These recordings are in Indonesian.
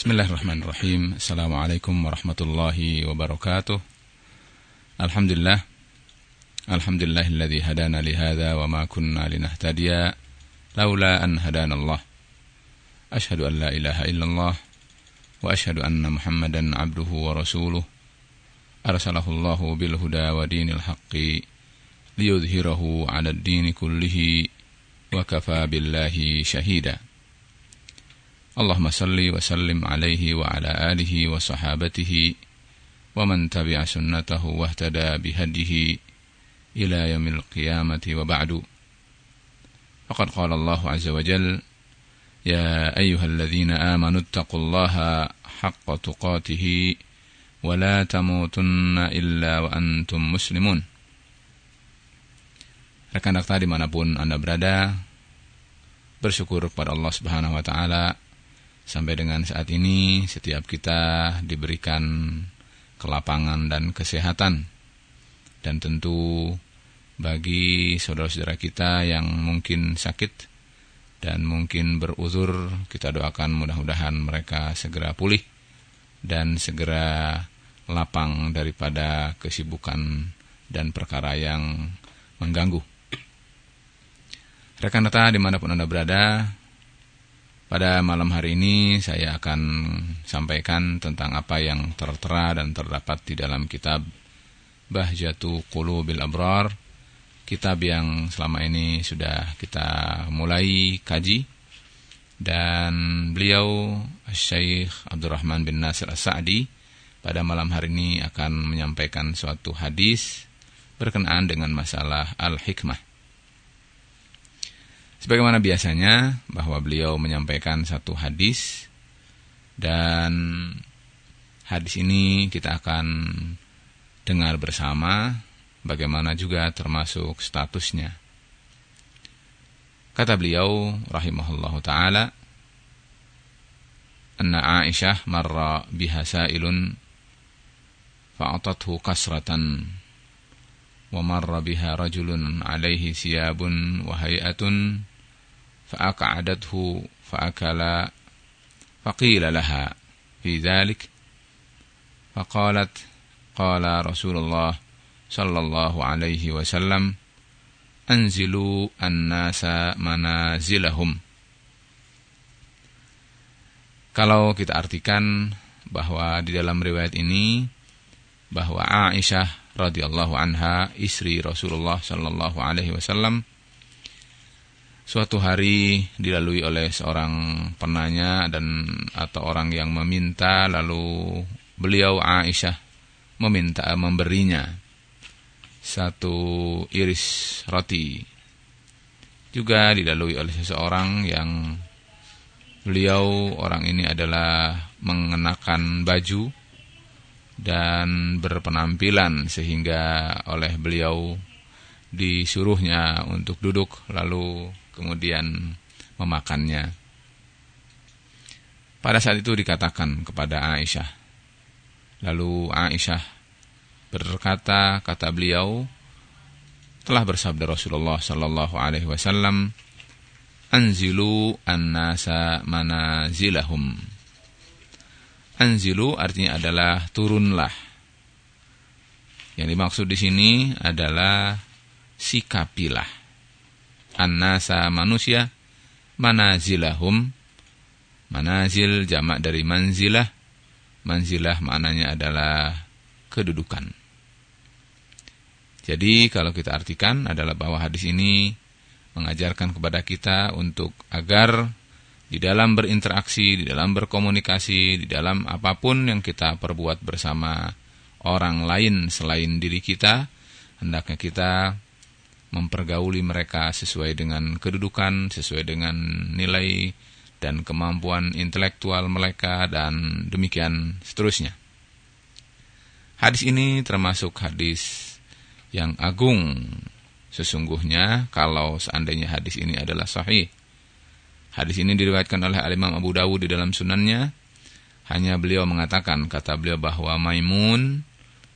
بسم الله الرحمن الرحيم السلام عليكم ورحمة الله وبركاته الحمد لله الحمد لله الذي هدانا لهذا وما كنا لنهتدي لولا أن هدانا الله أشهد أن لا إله إلا الله وأشهد أن محمدا عبده ورسوله أرسله الله بالهدى ودين الحق ليظهره على الدين كله وكفى بالله شهيداً Allahumma salli wa sallim alaihi wa ala alihi wa sahabatihi wa man tabi'a sunnatahu wa ihtada bihadihi ila yamil qiyamati wa ba'du. Ya ayyuhalladzina amanu ittaqullaha haqqa tuqatih wa la tamutunna illa wa antum muslimun. Rekan rekan di mana pun Anda berada, bersyukur kepada Allah Subhanahu wa taala Sampai dengan saat ini setiap kita diberikan kelapangan dan kesehatan. Dan tentu bagi saudara-saudara kita yang mungkin sakit dan mungkin beruzur, kita doakan mudah-mudahan mereka segera pulih dan segera lapang daripada kesibukan dan perkara yang mengganggu. Rekan-rekan di mana pun Anda berada, pada malam hari ini saya akan sampaikan tentang apa yang tertera dan terdapat di dalam kitab Bahjatu Qulubil Abrar, kitab yang selama ini sudah kita mulai kaji dan beliau Syekh Abdurrahman bin Nasir As-Sa'di pada malam hari ini akan menyampaikan suatu hadis berkenaan dengan masalah al-hikmah. Sebagaimana biasanya bahwa beliau menyampaikan satu hadis dan hadis ini kita akan dengar bersama bagaimana juga termasuk statusnya. Kata beliau rahimahullah taala anna Aisyah marra biha sa'ilun fa'atathu kasratan wa marra biha rajulun alaihi siyabun wa hay'atun فأقعدته فأكل فقيل لها في ذلك فقالت قال رسول الله صلى الله عليه وسلم أنزلوا الناس منازلهم Kalau kita artikan bahwa di dalam riwayat ini bahwa Aisyah radhiyallahu anha istri Rasulullah sallallahu alaihi wasallam suatu hari dilalui oleh seorang penanya dan atau orang yang meminta lalu beliau Aisyah meminta memberinya satu iris roti. Juga dilalui oleh seseorang yang beliau orang ini adalah mengenakan baju dan berpenampilan sehingga oleh beliau disuruhnya untuk duduk lalu kemudian memakannya. Pada saat itu dikatakan kepada Aisyah. Lalu Aisyah berkata, kata beliau, telah bersabda Rasulullah sallallahu alaihi wasallam, "Anzilu an-nasa manazilahum." Anzilu artinya adalah turunlah. Yang dimaksud di sini adalah sikapilah annasa manusia manazilahum. Manazil jamak dari manzilah. Manzilah maknanya adalah kedudukan. Jadi kalau kita artikan adalah bahwa hadis ini mengajarkan kepada kita untuk agar di dalam berinteraksi, di dalam berkomunikasi, di dalam apa pun yang kita perbuat bersama orang lain selain diri kita, hendaknya kita mempergauli mereka sesuai dengan kedudukan, sesuai dengan nilai dan kemampuan intelektual mereka dan demikian seterusnya. Hadis ini termasuk hadis yang agung sesungguhnya kalau seandainya hadis ini adalah sahih. Hadis ini diriwayatkan oleh Al-Imam Abu Dawud di dalam sunannya. Hanya beliau mengatakan, kata beliau bahwa Maimun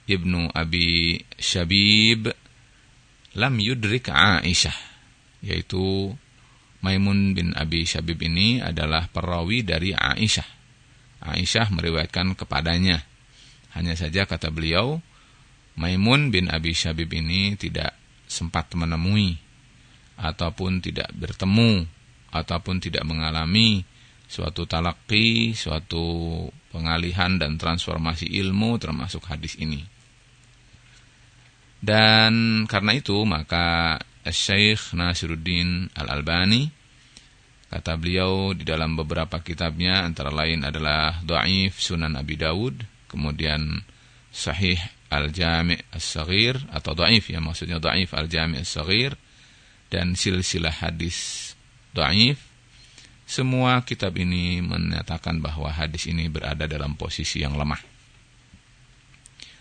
ibnu Abi Shabib lam yudrik Aisyah yaitu Maimun bin Abi Syabib ini adalah perawi dari Aisyah. Aisyah meriwayatkan kepadanya. Hanya saja kata beliau, Maimun bin Abi Syabib ini tidak sempat menemui ataupun tidak bertemu ataupun tidak mengalami suatu talaki, suatu pengalihan dan transformasi ilmu termasuk hadis ini. Dan karena itu maka Syekh Nasiruddin Al-Albani kata beliau di dalam beberapa kitabnya antara lain adalah Dhaif Sunan Abi Dawud, kemudian Sahih Al-Jami' As-Saghir atau Dhaif ya maksudnya Dhaif Al-Jami' As-Saghir dan silsilah hadis Dhaif semua kitab ini menyatakan bahwa hadis ini berada dalam posisi yang lemah.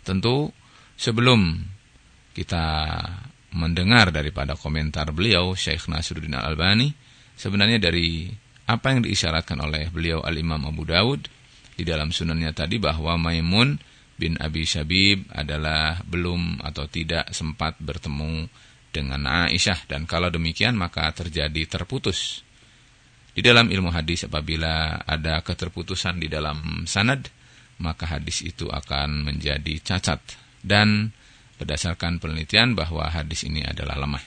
Tentu sebelum kita mendengar daripada komentar beliau Syekh Nasruddin Al-Albani sebenarnya dari apa yang diisyaratkan oleh beliau Al-Imam Abu Dawud di dalam sunannya tadi bahwa Maimun bin Abi Syabib adalah belum atau tidak sempat bertemu dengan Aisyah dan kalau demikian maka terjadi terputus. Di dalam ilmu hadis apabila ada keterputusan di dalam sanad maka hadis itu akan menjadi cacat dan berdasarkan penelitian bahwa hadis ini adalah lemah.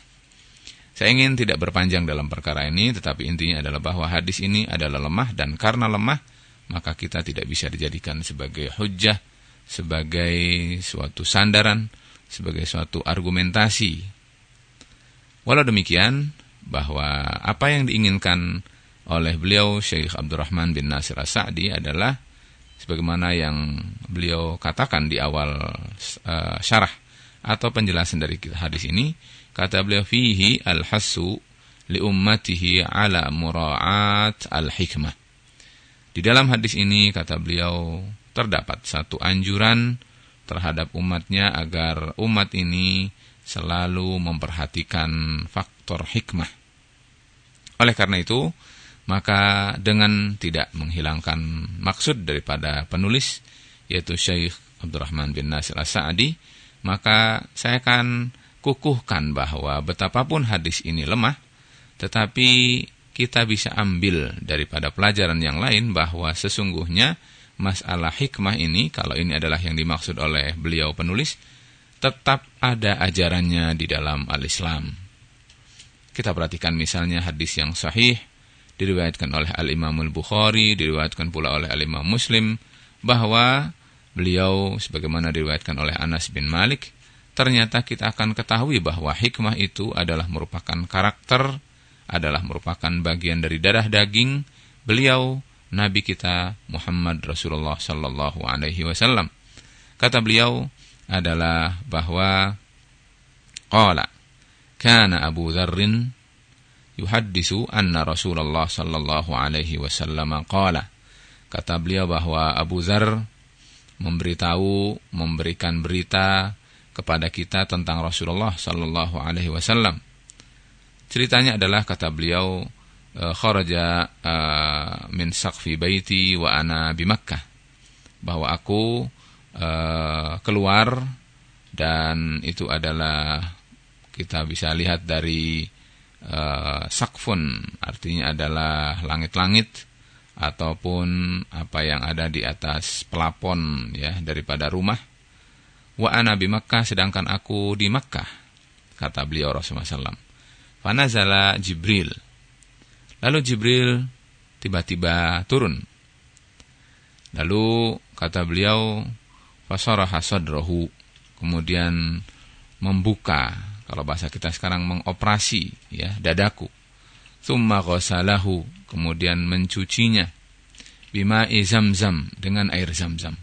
Saya ingin tidak berpanjang dalam perkara ini, tetapi intinya adalah bahwa hadis ini adalah lemah dan karena lemah, maka kita tidak bisa dijadikan sebagai hujah, sebagai suatu sandaran, sebagai suatu argumentasi. Walau demikian, bahwa apa yang diinginkan oleh beliau Syekh Abdurrahman bin Nasir As-Sa'di adalah sebagaimana yang beliau katakan di awal uh, syarah atau penjelasan dari hadis ini kata beliau fihi al-hasu li ummatihi ala mura'at al-hikmah. Di dalam hadis ini kata beliau terdapat satu anjuran terhadap umatnya agar umat ini selalu memperhatikan faktor hikmah. Oleh karena itu maka dengan tidak menghilangkan maksud daripada penulis yaitu Syekh Abdurrahman bin Nasir As-Sa'di maka saya akan kukuhkan bahwa betapapun hadis ini lemah, tetapi kita bisa ambil daripada pelajaran yang lain bahwa sesungguhnya masalah hikmah ini, kalau ini adalah yang dimaksud oleh beliau penulis, tetap ada ajarannya di dalam al-Islam. Kita perhatikan misalnya hadis yang sahih, diriwayatkan oleh Al-Imam Al-Bukhari, diriwayatkan pula oleh Al-Imam Muslim, bahwa beliau sebagaimana diriwayatkan oleh Anas bin Malik, ternyata kita akan ketahui bahwa hikmah itu adalah merupakan karakter, adalah merupakan bagian dari darah daging beliau Nabi kita Muhammad Rasulullah Sallallahu Alaihi Wasallam. Kata beliau adalah bahwa qala kana Abu Dzarrin yuhaddisu anna Rasulullah sallallahu alaihi wasallam qala kata beliau bahwa Abu Dzar memberitahu, memberikan berita kepada kita tentang Rasulullah Sallallahu Alaihi Wasallam. Ceritanya adalah kata beliau, eh, kharaja uh, min saqfi baiti wa ana bi Makkah. Bahwa aku uh, keluar dan itu adalah kita bisa lihat dari uh, sakfun artinya adalah langit-langit ataupun apa yang ada di atas pelapon ya daripada rumah. Wa ana bi Makkah sedangkan aku di Makkah kata beliau Rasulullah SAW. Fanazala Jibril. Lalu Jibril tiba-tiba turun. Lalu kata beliau fasaraha sadrahu kemudian membuka kalau bahasa kita sekarang mengoperasi ya dadaku Thumma ghasalahu, kemudian mencucinya. Bima zamzam, dengan air zamzam.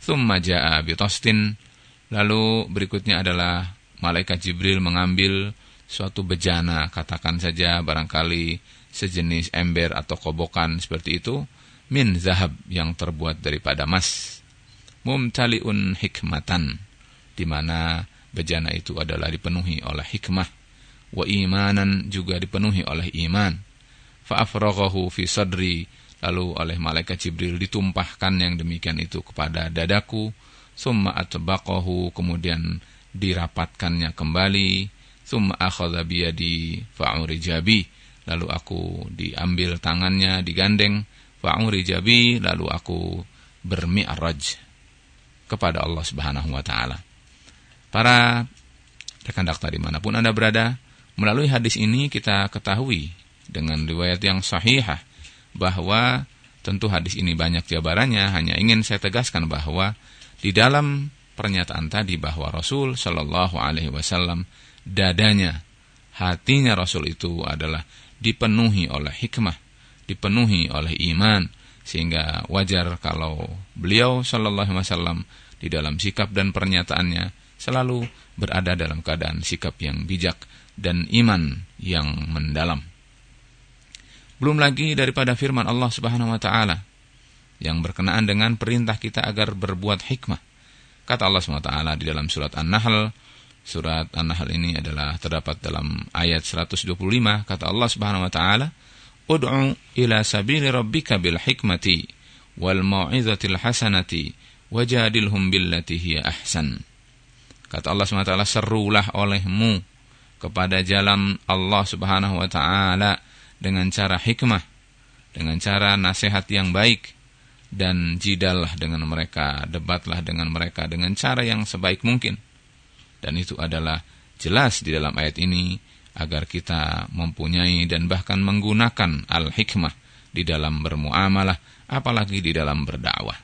Thumma ja'a bitostin, lalu berikutnya adalah malaikat Jibril mengambil suatu bejana, katakan saja barangkali sejenis ember atau kobokan seperti itu, min zahab yang terbuat daripada emas. Mumtaliun hikmatan, di mana bejana itu adalah dipenuhi oleh hikmah wa imanan juga dipenuhi oleh iman. Fa'afraghahu fi sadri lalu oleh malaikat Jibril ditumpahkan yang demikian itu kepada dadaku summa atbaqahu kemudian dirapatkannya kembali summa akhadha biyadi fa'urijabi lalu aku diambil tangannya digandeng fa'uri jabi lalu aku bermi'raj kepada Allah Subhanahu wa taala. Para rekan dakta di mana pun Anda berada, melalui hadis ini kita ketahui dengan riwayat yang sahihah bahwa tentu hadis ini banyak jabarannya, hanya ingin saya tegaskan bahwa di dalam pernyataan tadi bahwa Rasul Shallallahu Alaihi Wasallam dadanya, hatinya Rasul itu adalah dipenuhi oleh hikmah, dipenuhi oleh iman, sehingga wajar kalau beliau Shallallahu Alaihi Wasallam di dalam sikap dan pernyataannya selalu berada dalam keadaan sikap yang bijak dan iman yang mendalam. Belum lagi daripada firman Allah Subhanahu wa taala yang berkenaan dengan perintah kita agar berbuat hikmah. Kata Allah SWT di dalam surat An-Nahl, surat An-Nahl ini adalah terdapat dalam ayat 125, kata Allah Subhanahu wa taala, "Ud'u ila sabili rabbika bil hikmati wal mau'izatil hasanati wajadilhum billati hiya ahsan." Kata Allah SWT, serulah olehmu kepada jalan Allah Subhanahu wa taala dengan cara hikmah, dengan cara nasihat yang baik, dan jidallah dengan mereka, debatlah dengan mereka dengan cara yang sebaik mungkin. Dan itu adalah jelas di dalam ayat ini agar kita mempunyai dan bahkan menggunakan al-hikmah di dalam bermuamalah, apalagi di dalam berdakwah.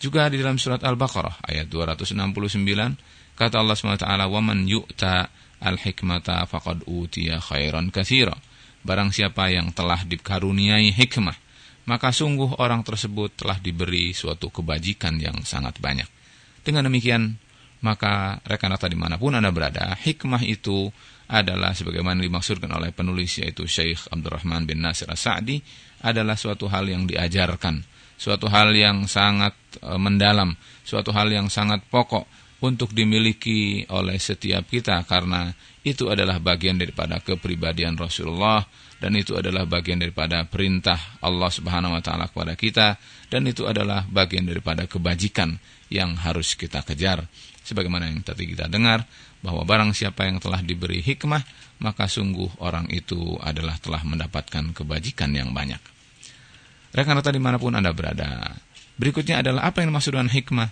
Juga di dalam surat Al-Baqarah ayat 269 kata Allah SWT, "Waman yu'ta al-hikmata faqad utiya khairan katsira." Barang siapa yang telah dikaruniai hikmah, maka sungguh orang tersebut telah diberi suatu kebajikan yang sangat banyak. Dengan demikian, maka rekan di di mana pun Anda berada, hikmah itu adalah sebagaimana dimaksudkan oleh penulis yaitu Syekh Abdurrahman bin Nasir As-Sa'di adalah suatu hal yang diajarkan, suatu hal yang sangat e, mendalam, suatu hal yang sangat pokok untuk dimiliki oleh setiap kita karena itu adalah bagian daripada kepribadian Rasulullah dan itu adalah bagian daripada perintah Allah Subhanahu wa taala kepada kita dan itu adalah bagian daripada kebajikan yang harus kita kejar. Sebagaimana yang tadi kita dengar bahwa barang siapa yang telah diberi hikmah maka sungguh orang itu adalah telah mendapatkan kebajikan yang banyak. Rekan-rekan di mana pun anda berada berikutnya adalah apa yang dimaksud dengan hikmah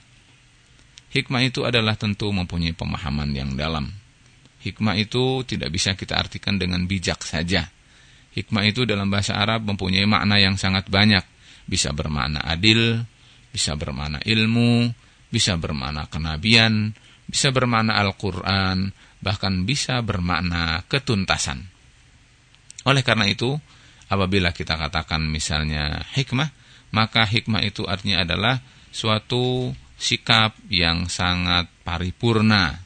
hikmah itu adalah tentu mempunyai pemahaman yang dalam hikmah itu tidak bisa kita artikan dengan bijak saja Hikmah itu dalam bahasa Arab mempunyai makna yang sangat banyak. Bisa bermakna adil, bisa bermakna ilmu, bisa bermakna kenabian, bisa bermakna Al-Quran, bahkan bisa bermakna ketuntasan. Oleh karena itu, apabila kita katakan misalnya hikmah, maka hikmah itu artinya adalah suatu sikap yang sangat paripurna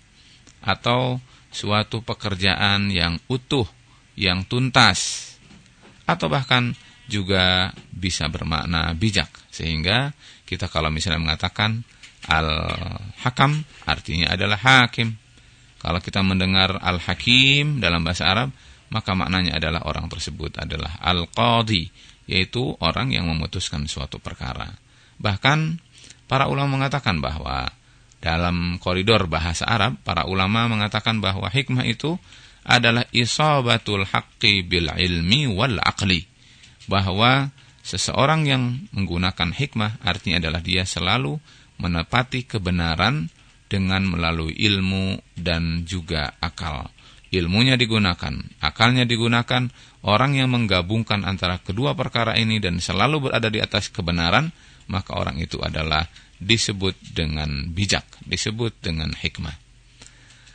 atau suatu pekerjaan yang utuh, yang tuntas, atau bahkan juga bisa bermakna bijak. Sehingga kita kalau misalnya mengatakan al-hakam artinya adalah hakim. Kalau kita mendengar al-hakim dalam bahasa Arab maka maknanya adalah orang tersebut adalah al-qadi yaitu orang yang memutuskan suatu perkara. Bahkan para ulama mengatakan bahwa dalam koridor bahasa Arab para ulama mengatakan bahwa hikmah itu adalah isabatul haqqi bil ilmi wal aqli. Bahwa seseorang yang menggunakan hikmah artinya adalah dia selalu menepati kebenaran dengan melalui ilmu dan juga akal. Ilmunya digunakan, akalnya digunakan, orang yang menggabungkan antara kedua perkara ini dan selalu berada di atas kebenaran, maka orang itu adalah disebut dengan bijak, disebut dengan hikmah.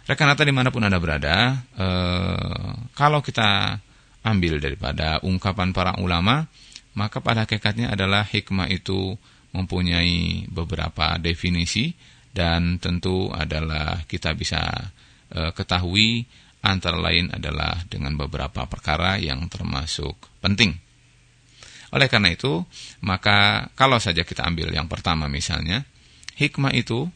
Rekan Ata di mana pun Anda berada, eh, kalau kita ambil daripada ungkapan para ulama, maka pada hakikatnya adalah hikmah itu mempunyai beberapa definisi dan tentu adalah kita bisa eh, ketahui antara lain adalah dengan beberapa perkara yang termasuk penting. Oleh karena itu, maka kalau saja kita ambil yang pertama misalnya, hikmah itu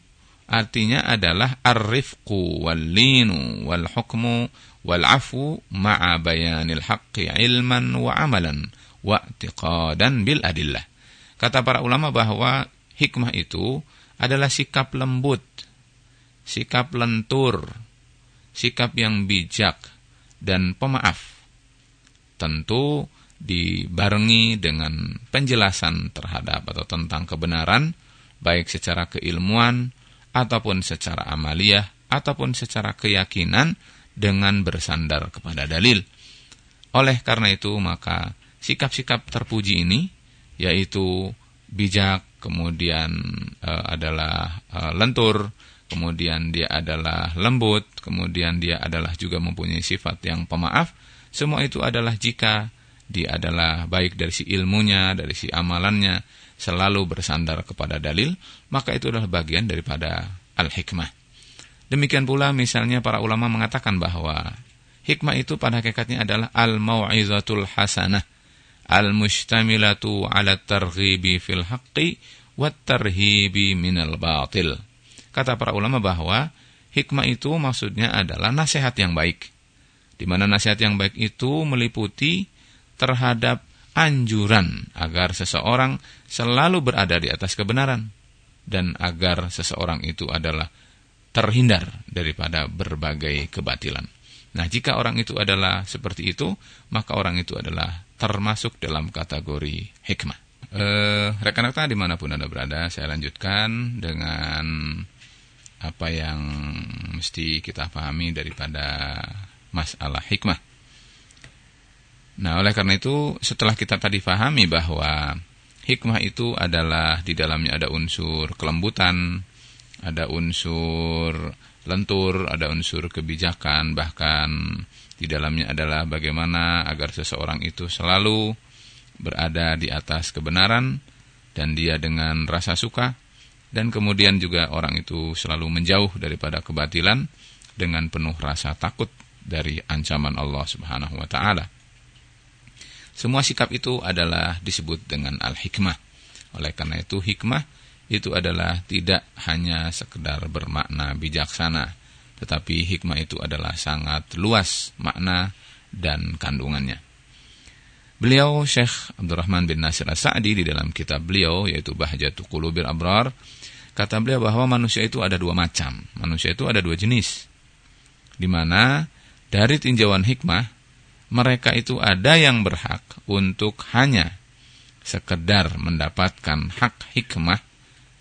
artinya adalah ar-rifqu wal-linu wal-hukmu wal-afu ma'a bayanil haqqi ilman wa amalan wa bil adillah. Kata para ulama bahwa hikmah itu adalah sikap lembut, sikap lentur, sikap yang bijak dan pemaaf. Tentu dibarengi dengan penjelasan terhadap atau tentang kebenaran, baik secara keilmuan ataupun secara amaliyah ataupun secara keyakinan dengan bersandar kepada dalil. Oleh karena itu, maka sikap-sikap terpuji ini yaitu bijak, kemudian e, adalah e, lentur, kemudian dia adalah lembut, kemudian dia adalah juga mempunyai sifat yang pemaaf, semua itu adalah jika dia adalah baik dari si ilmunya, dari si amalannya, selalu bersandar kepada dalil, maka itu adalah bagian daripada al-hikmah. Demikian pula misalnya para ulama mengatakan bahwa hikmah itu pada hakikatnya adalah al-mau'izatul hasanah, al-mustamilatu ala targhibi fil haqqi wat tarhibi minal batil. Kata para ulama bahwa hikmah itu maksudnya adalah nasihat yang baik di mana nasihat yang baik itu meliputi terhadap anjuran agar seseorang selalu berada di atas kebenaran dan agar seseorang itu adalah terhindar daripada berbagai kebatilan. Nah, jika orang itu adalah seperti itu, maka orang itu adalah termasuk dalam kategori hikmah. Eh, rekan-rekan di mana pun Anda berada, saya lanjutkan dengan apa yang mesti kita pahami daripada masalah hikmah. Nah, oleh karena itu setelah kita tadi pahami bahwa hikmah itu adalah di dalamnya ada unsur kelembutan, ada unsur lentur, ada unsur kebijakan, bahkan di dalamnya adalah bagaimana agar seseorang itu selalu berada di atas kebenaran dan dia dengan rasa suka dan kemudian juga orang itu selalu menjauh daripada kebatilan dengan penuh rasa takut dari ancaman Allah Subhanahu wa taala. Semua sikap itu adalah disebut dengan al-hikmah. Oleh karena itu hikmah itu adalah tidak hanya sekedar bermakna bijaksana, tetapi hikmah itu adalah sangat luas makna dan kandungannya. Beliau Syekh Abdurrahman bin Nasir As-Sa'di di dalam kitab beliau yaitu Bahjatul Qulubil Abrar kata beliau bahwa manusia itu ada dua macam. Manusia itu ada dua jenis. Di mana dari tinjauan hikmah, mereka itu ada yang berhak untuk hanya sekedar mendapatkan hak hikmah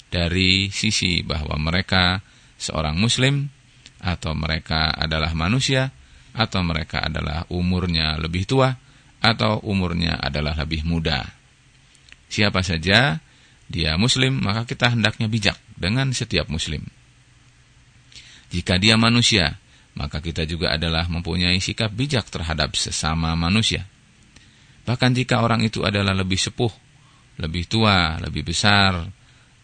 dari sisi bahwa mereka seorang muslim atau mereka adalah manusia atau mereka adalah umurnya lebih tua atau umurnya adalah lebih muda. Siapa saja dia muslim, maka kita hendaknya bijak dengan setiap muslim. Jika dia manusia, maka kita juga adalah mempunyai sikap bijak terhadap sesama manusia. Bahkan jika orang itu adalah lebih sepuh, lebih tua, lebih besar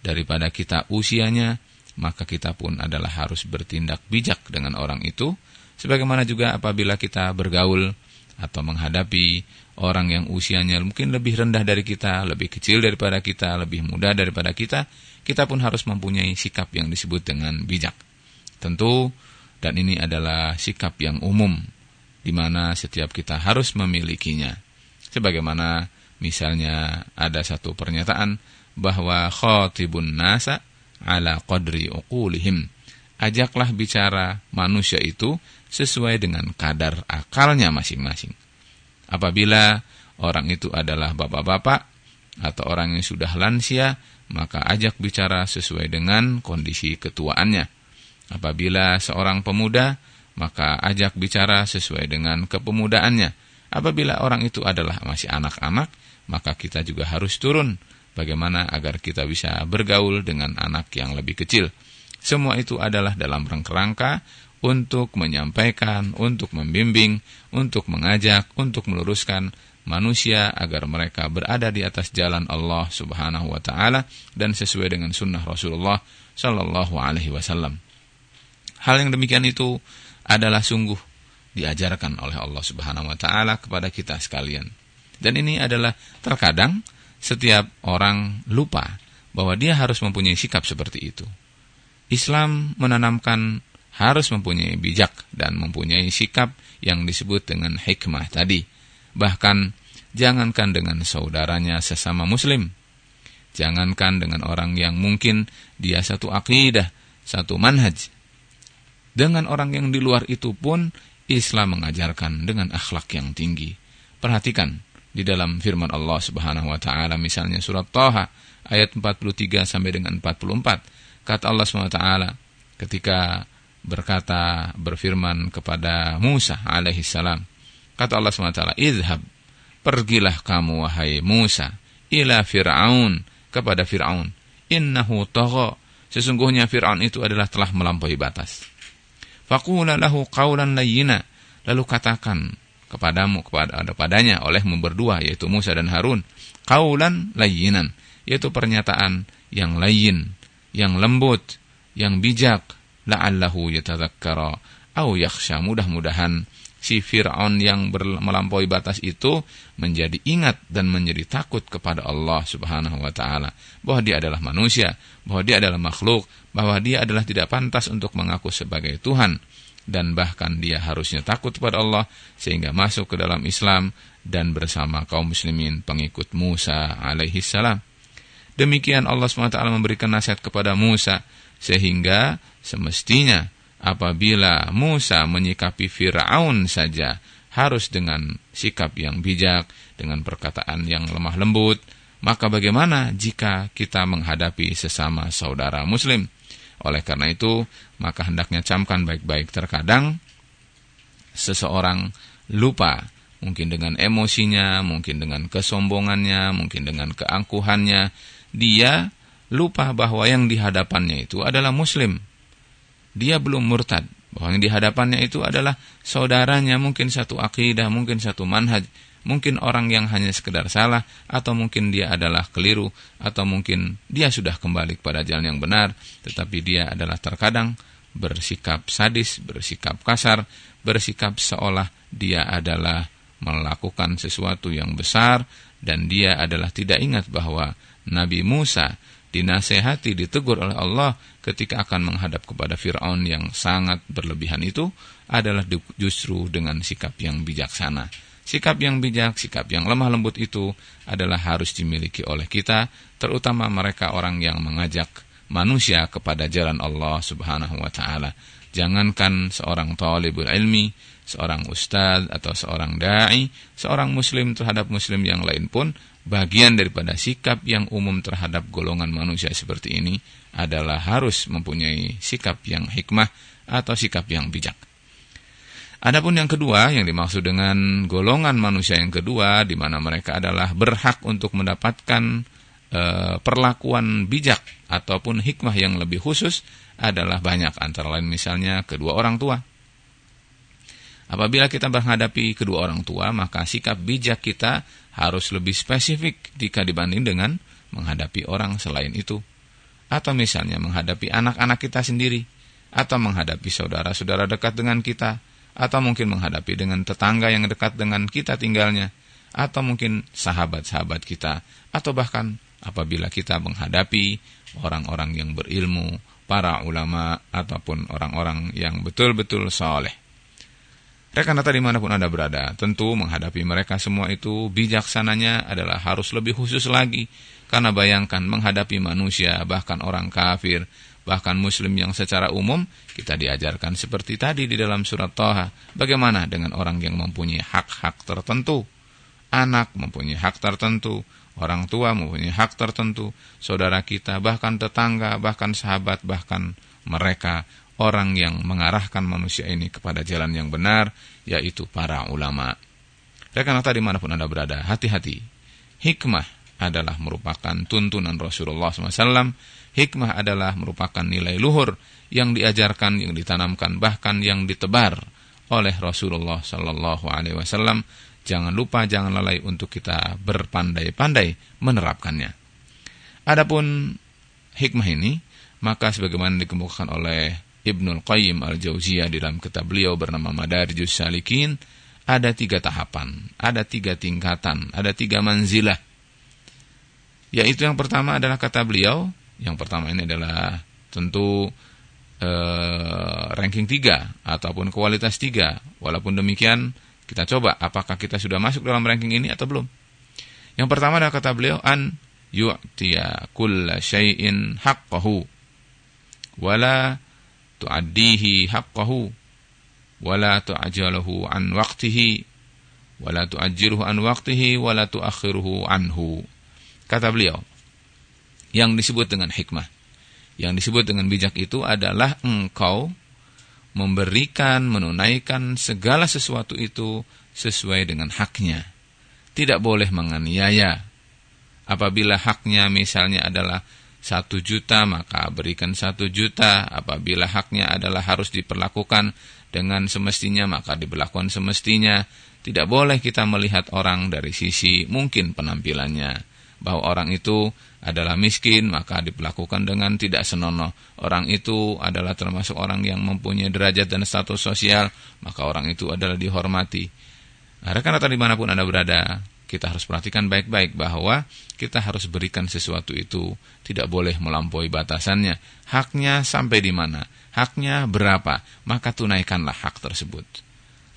daripada kita usianya, maka kita pun adalah harus bertindak bijak dengan orang itu, sebagaimana juga apabila kita bergaul atau menghadapi orang yang usianya mungkin lebih rendah dari kita, lebih kecil daripada kita, lebih muda daripada kita, kita pun harus mempunyai sikap yang disebut dengan bijak. Tentu dan ini adalah sikap yang umum di mana setiap kita harus memilikinya. Sebagaimana misalnya ada satu pernyataan bahwa khatibun nasa ala qadri uqulihim. Ajaklah bicara manusia itu sesuai dengan kadar akalnya masing-masing. Apabila orang itu adalah bapak-bapak atau orang yang sudah lansia, maka ajak bicara sesuai dengan kondisi ketuaannya Apabila seorang pemuda, maka ajak bicara sesuai dengan kepemudaannya. Apabila orang itu adalah masih anak-anak, maka kita juga harus turun bagaimana agar kita bisa bergaul dengan anak yang lebih kecil. Semua itu adalah dalam rangka untuk menyampaikan, untuk membimbing, untuk mengajak, untuk meluruskan manusia agar mereka berada di atas jalan Allah Subhanahu wa taala dan sesuai dengan sunnah Rasulullah sallallahu alaihi wasallam. Hal yang demikian itu adalah sungguh diajarkan oleh Allah Subhanahu wa taala kepada kita sekalian. Dan ini adalah terkadang setiap orang lupa bahwa dia harus mempunyai sikap seperti itu. Islam menanamkan harus mempunyai bijak dan mempunyai sikap yang disebut dengan hikmah tadi. Bahkan jangankan dengan saudaranya sesama muslim. Jangankan dengan orang yang mungkin dia satu akidah, satu manhaj, dengan orang yang di luar itu pun Islam mengajarkan dengan akhlak yang tinggi. Perhatikan, di dalam firman Allah Subhanahu wa taala misalnya surat Thaha ayat 43 sampai dengan 44 kata Allah Subhanahu wa taala ketika berkata berfirman kepada Musa alaihi salam kata Allah Subhanahu wa taala idhab pergilah kamu wahai Musa ila Fir'aun kepada Fir'aun innahu tagha. Sesungguhnya Fir'aun itu adalah telah melampaui batas faqula lahu qawlan layyina. Lalu katakan kepadamu kepada padanya olehmu berdua yaitu Musa dan Harun kaulan layinan yaitu pernyataan yang layin yang lembut yang bijak. La'allahu yatadzakkara au yakhsha. Mudah-mudahan si Fir'aun yang melampaui batas itu menjadi ingat dan menjadi takut kepada Allah Subhanahu wa taala bahwa dia adalah manusia, bahwa dia adalah makhluk, bahwa dia adalah tidak pantas untuk mengaku sebagai Tuhan dan bahkan dia harusnya takut kepada Allah sehingga masuk ke dalam Islam dan bersama kaum muslimin pengikut Musa alaihi salam. Demikian Allah SWT memberikan nasihat kepada Musa sehingga semestinya apabila Musa menyikapi Firaun saja harus dengan sikap yang bijak, dengan perkataan yang lemah lembut, maka bagaimana jika kita menghadapi sesama saudara muslim? Oleh karena itu, maka hendaknya camkan baik-baik. Terkadang seseorang lupa, mungkin dengan emosinya, mungkin dengan kesombongannya, mungkin dengan keangkuhannya, dia lupa bahwa yang di hadapannya itu adalah muslim. Dia belum murtad, bahwa yang di hadapannya itu adalah saudaranya, mungkin satu akidah, mungkin satu manhaj, Mungkin orang yang hanya sekedar salah, atau mungkin dia adalah keliru, atau mungkin dia sudah kembali kepada jalan yang benar, tetapi dia adalah terkadang bersikap sadis, bersikap kasar, bersikap seolah dia adalah melakukan sesuatu yang besar, dan dia adalah tidak ingat bahwa Nabi Musa dinasehati, ditegur oleh Allah ketika akan menghadap kepada Fir'aun yang sangat berlebihan itu adalah justru dengan sikap yang bijaksana. Sikap yang bijak, sikap yang lemah lembut itu adalah harus dimiliki oleh kita, terutama mereka orang yang mengajak manusia kepada jalan Allah Subhanahu wa taala. Jangankan seorang talibul ilmi, seorang ustadz atau seorang dai, seorang muslim terhadap muslim yang lain pun bagian daripada sikap yang umum terhadap golongan manusia seperti ini adalah harus mempunyai sikap yang hikmah atau sikap yang bijak. Adapun yang kedua yang dimaksud dengan golongan manusia yang kedua di mana mereka adalah berhak untuk mendapatkan e, perlakuan bijak ataupun hikmah yang lebih khusus adalah banyak antara lain misalnya kedua orang tua. Apabila kita menghadapi kedua orang tua, maka sikap bijak kita harus lebih spesifik jika dibanding dengan menghadapi orang selain itu. Atau misalnya menghadapi anak-anak kita sendiri, atau menghadapi saudara-saudara dekat dengan kita, atau mungkin menghadapi dengan tetangga yang dekat dengan kita tinggalnya, atau mungkin sahabat-sahabat kita, atau bahkan apabila kita menghadapi orang-orang yang berilmu, para ulama, ataupun orang-orang yang betul-betul soleh. Rekan tadi di mana pun Anda berada, tentu menghadapi mereka semua itu bijaksananya adalah harus lebih khusus lagi. Karena bayangkan menghadapi manusia, bahkan orang kafir, bahkan muslim yang secara umum kita diajarkan seperti tadi di dalam surat Toha. Bagaimana dengan orang yang mempunyai hak-hak tertentu? Anak mempunyai hak tertentu, orang tua mempunyai hak tertentu, saudara kita, bahkan tetangga, bahkan sahabat, bahkan mereka orang yang mengarahkan manusia ini kepada jalan yang benar, yaitu para ulama. Rekan tadi di mana pun Anda berada, hati-hati. Hikmah adalah merupakan tuntunan Rasulullah SAW Hikmah adalah merupakan nilai luhur yang diajarkan, yang ditanamkan, bahkan yang ditebar oleh Rasulullah Sallallahu Alaihi Wasallam. Jangan lupa, jangan lalai untuk kita berpandai-pandai menerapkannya. Adapun hikmah ini, maka sebagaimana dikemukakan oleh Ibnul Qayyim al-Jauziyah dalam kitab beliau bernama Madarijus Salikin, ada tiga tahapan, ada tiga tingkatan, ada tiga manzilah. Yaitu yang pertama adalah kata beliau, yang pertama ini adalah tentu eh, ranking 3 ataupun kualitas 3. Walaupun demikian, kita coba apakah kita sudah masuk dalam ranking ini atau belum. Yang pertama adalah kata beliau an yu'tiya kulla syai'in haqqahu wala tu'addihi haqqahu wala tu'ajalahu an waqtihi wa la tu'ajjiruhu an waqtihi wa la tu'akhiruhu anhu. Kata beliau, yang disebut dengan hikmah, yang disebut dengan bijak itu adalah engkau memberikan, menunaikan segala sesuatu itu sesuai dengan haknya. Tidak boleh menganiaya. Apabila haknya misalnya adalah satu juta, maka berikan satu juta. Apabila haknya adalah harus diperlakukan dengan semestinya, maka diberlakukan semestinya. Tidak boleh kita melihat orang dari sisi mungkin penampilannya. Bahwa orang itu adalah miskin, maka diperlakukan dengan tidak senonoh. Orang itu adalah termasuk orang yang mempunyai derajat dan status sosial, maka orang itu adalah dihormati. Nah, rekan-rekan di mana pun Anda berada, kita harus perhatikan baik-baik bahwa kita harus berikan sesuatu itu tidak boleh melampaui batasannya. Haknya sampai di mana? Haknya berapa? Maka tunaikanlah hak tersebut.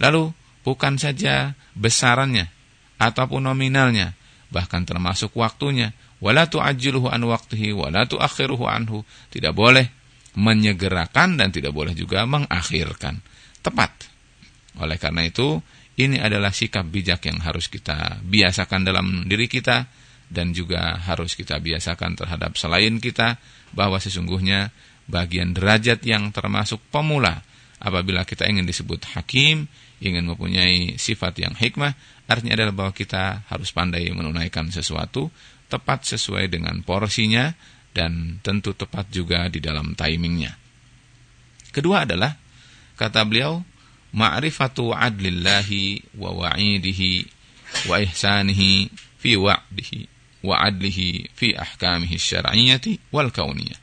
Lalu, bukan saja besarannya ataupun nominalnya, bahkan termasuk waktunya wala tu'ajjiluhu an waqtihi wala tu'akhiruhu anhu. Tidak boleh menyegerakan dan tidak boleh juga mengakhirkan. Tepat. Oleh karena itu, ini adalah sikap bijak yang harus kita biasakan dalam diri kita dan juga harus kita biasakan terhadap selain kita bahwa sesungguhnya bagian derajat yang termasuk pemula apabila kita ingin disebut hakim, ingin mempunyai sifat yang hikmah, artinya adalah bahwa kita harus pandai menunaikan sesuatu tepat sesuai dengan porsinya dan tentu tepat juga di dalam timingnya. Kedua adalah kata beliau ma'rifatu adlillahi wa wa'idihi wa ihsanihi fi wa'dihi wa adlihi fi ahkamihi syar'iyyati wal kauniyah.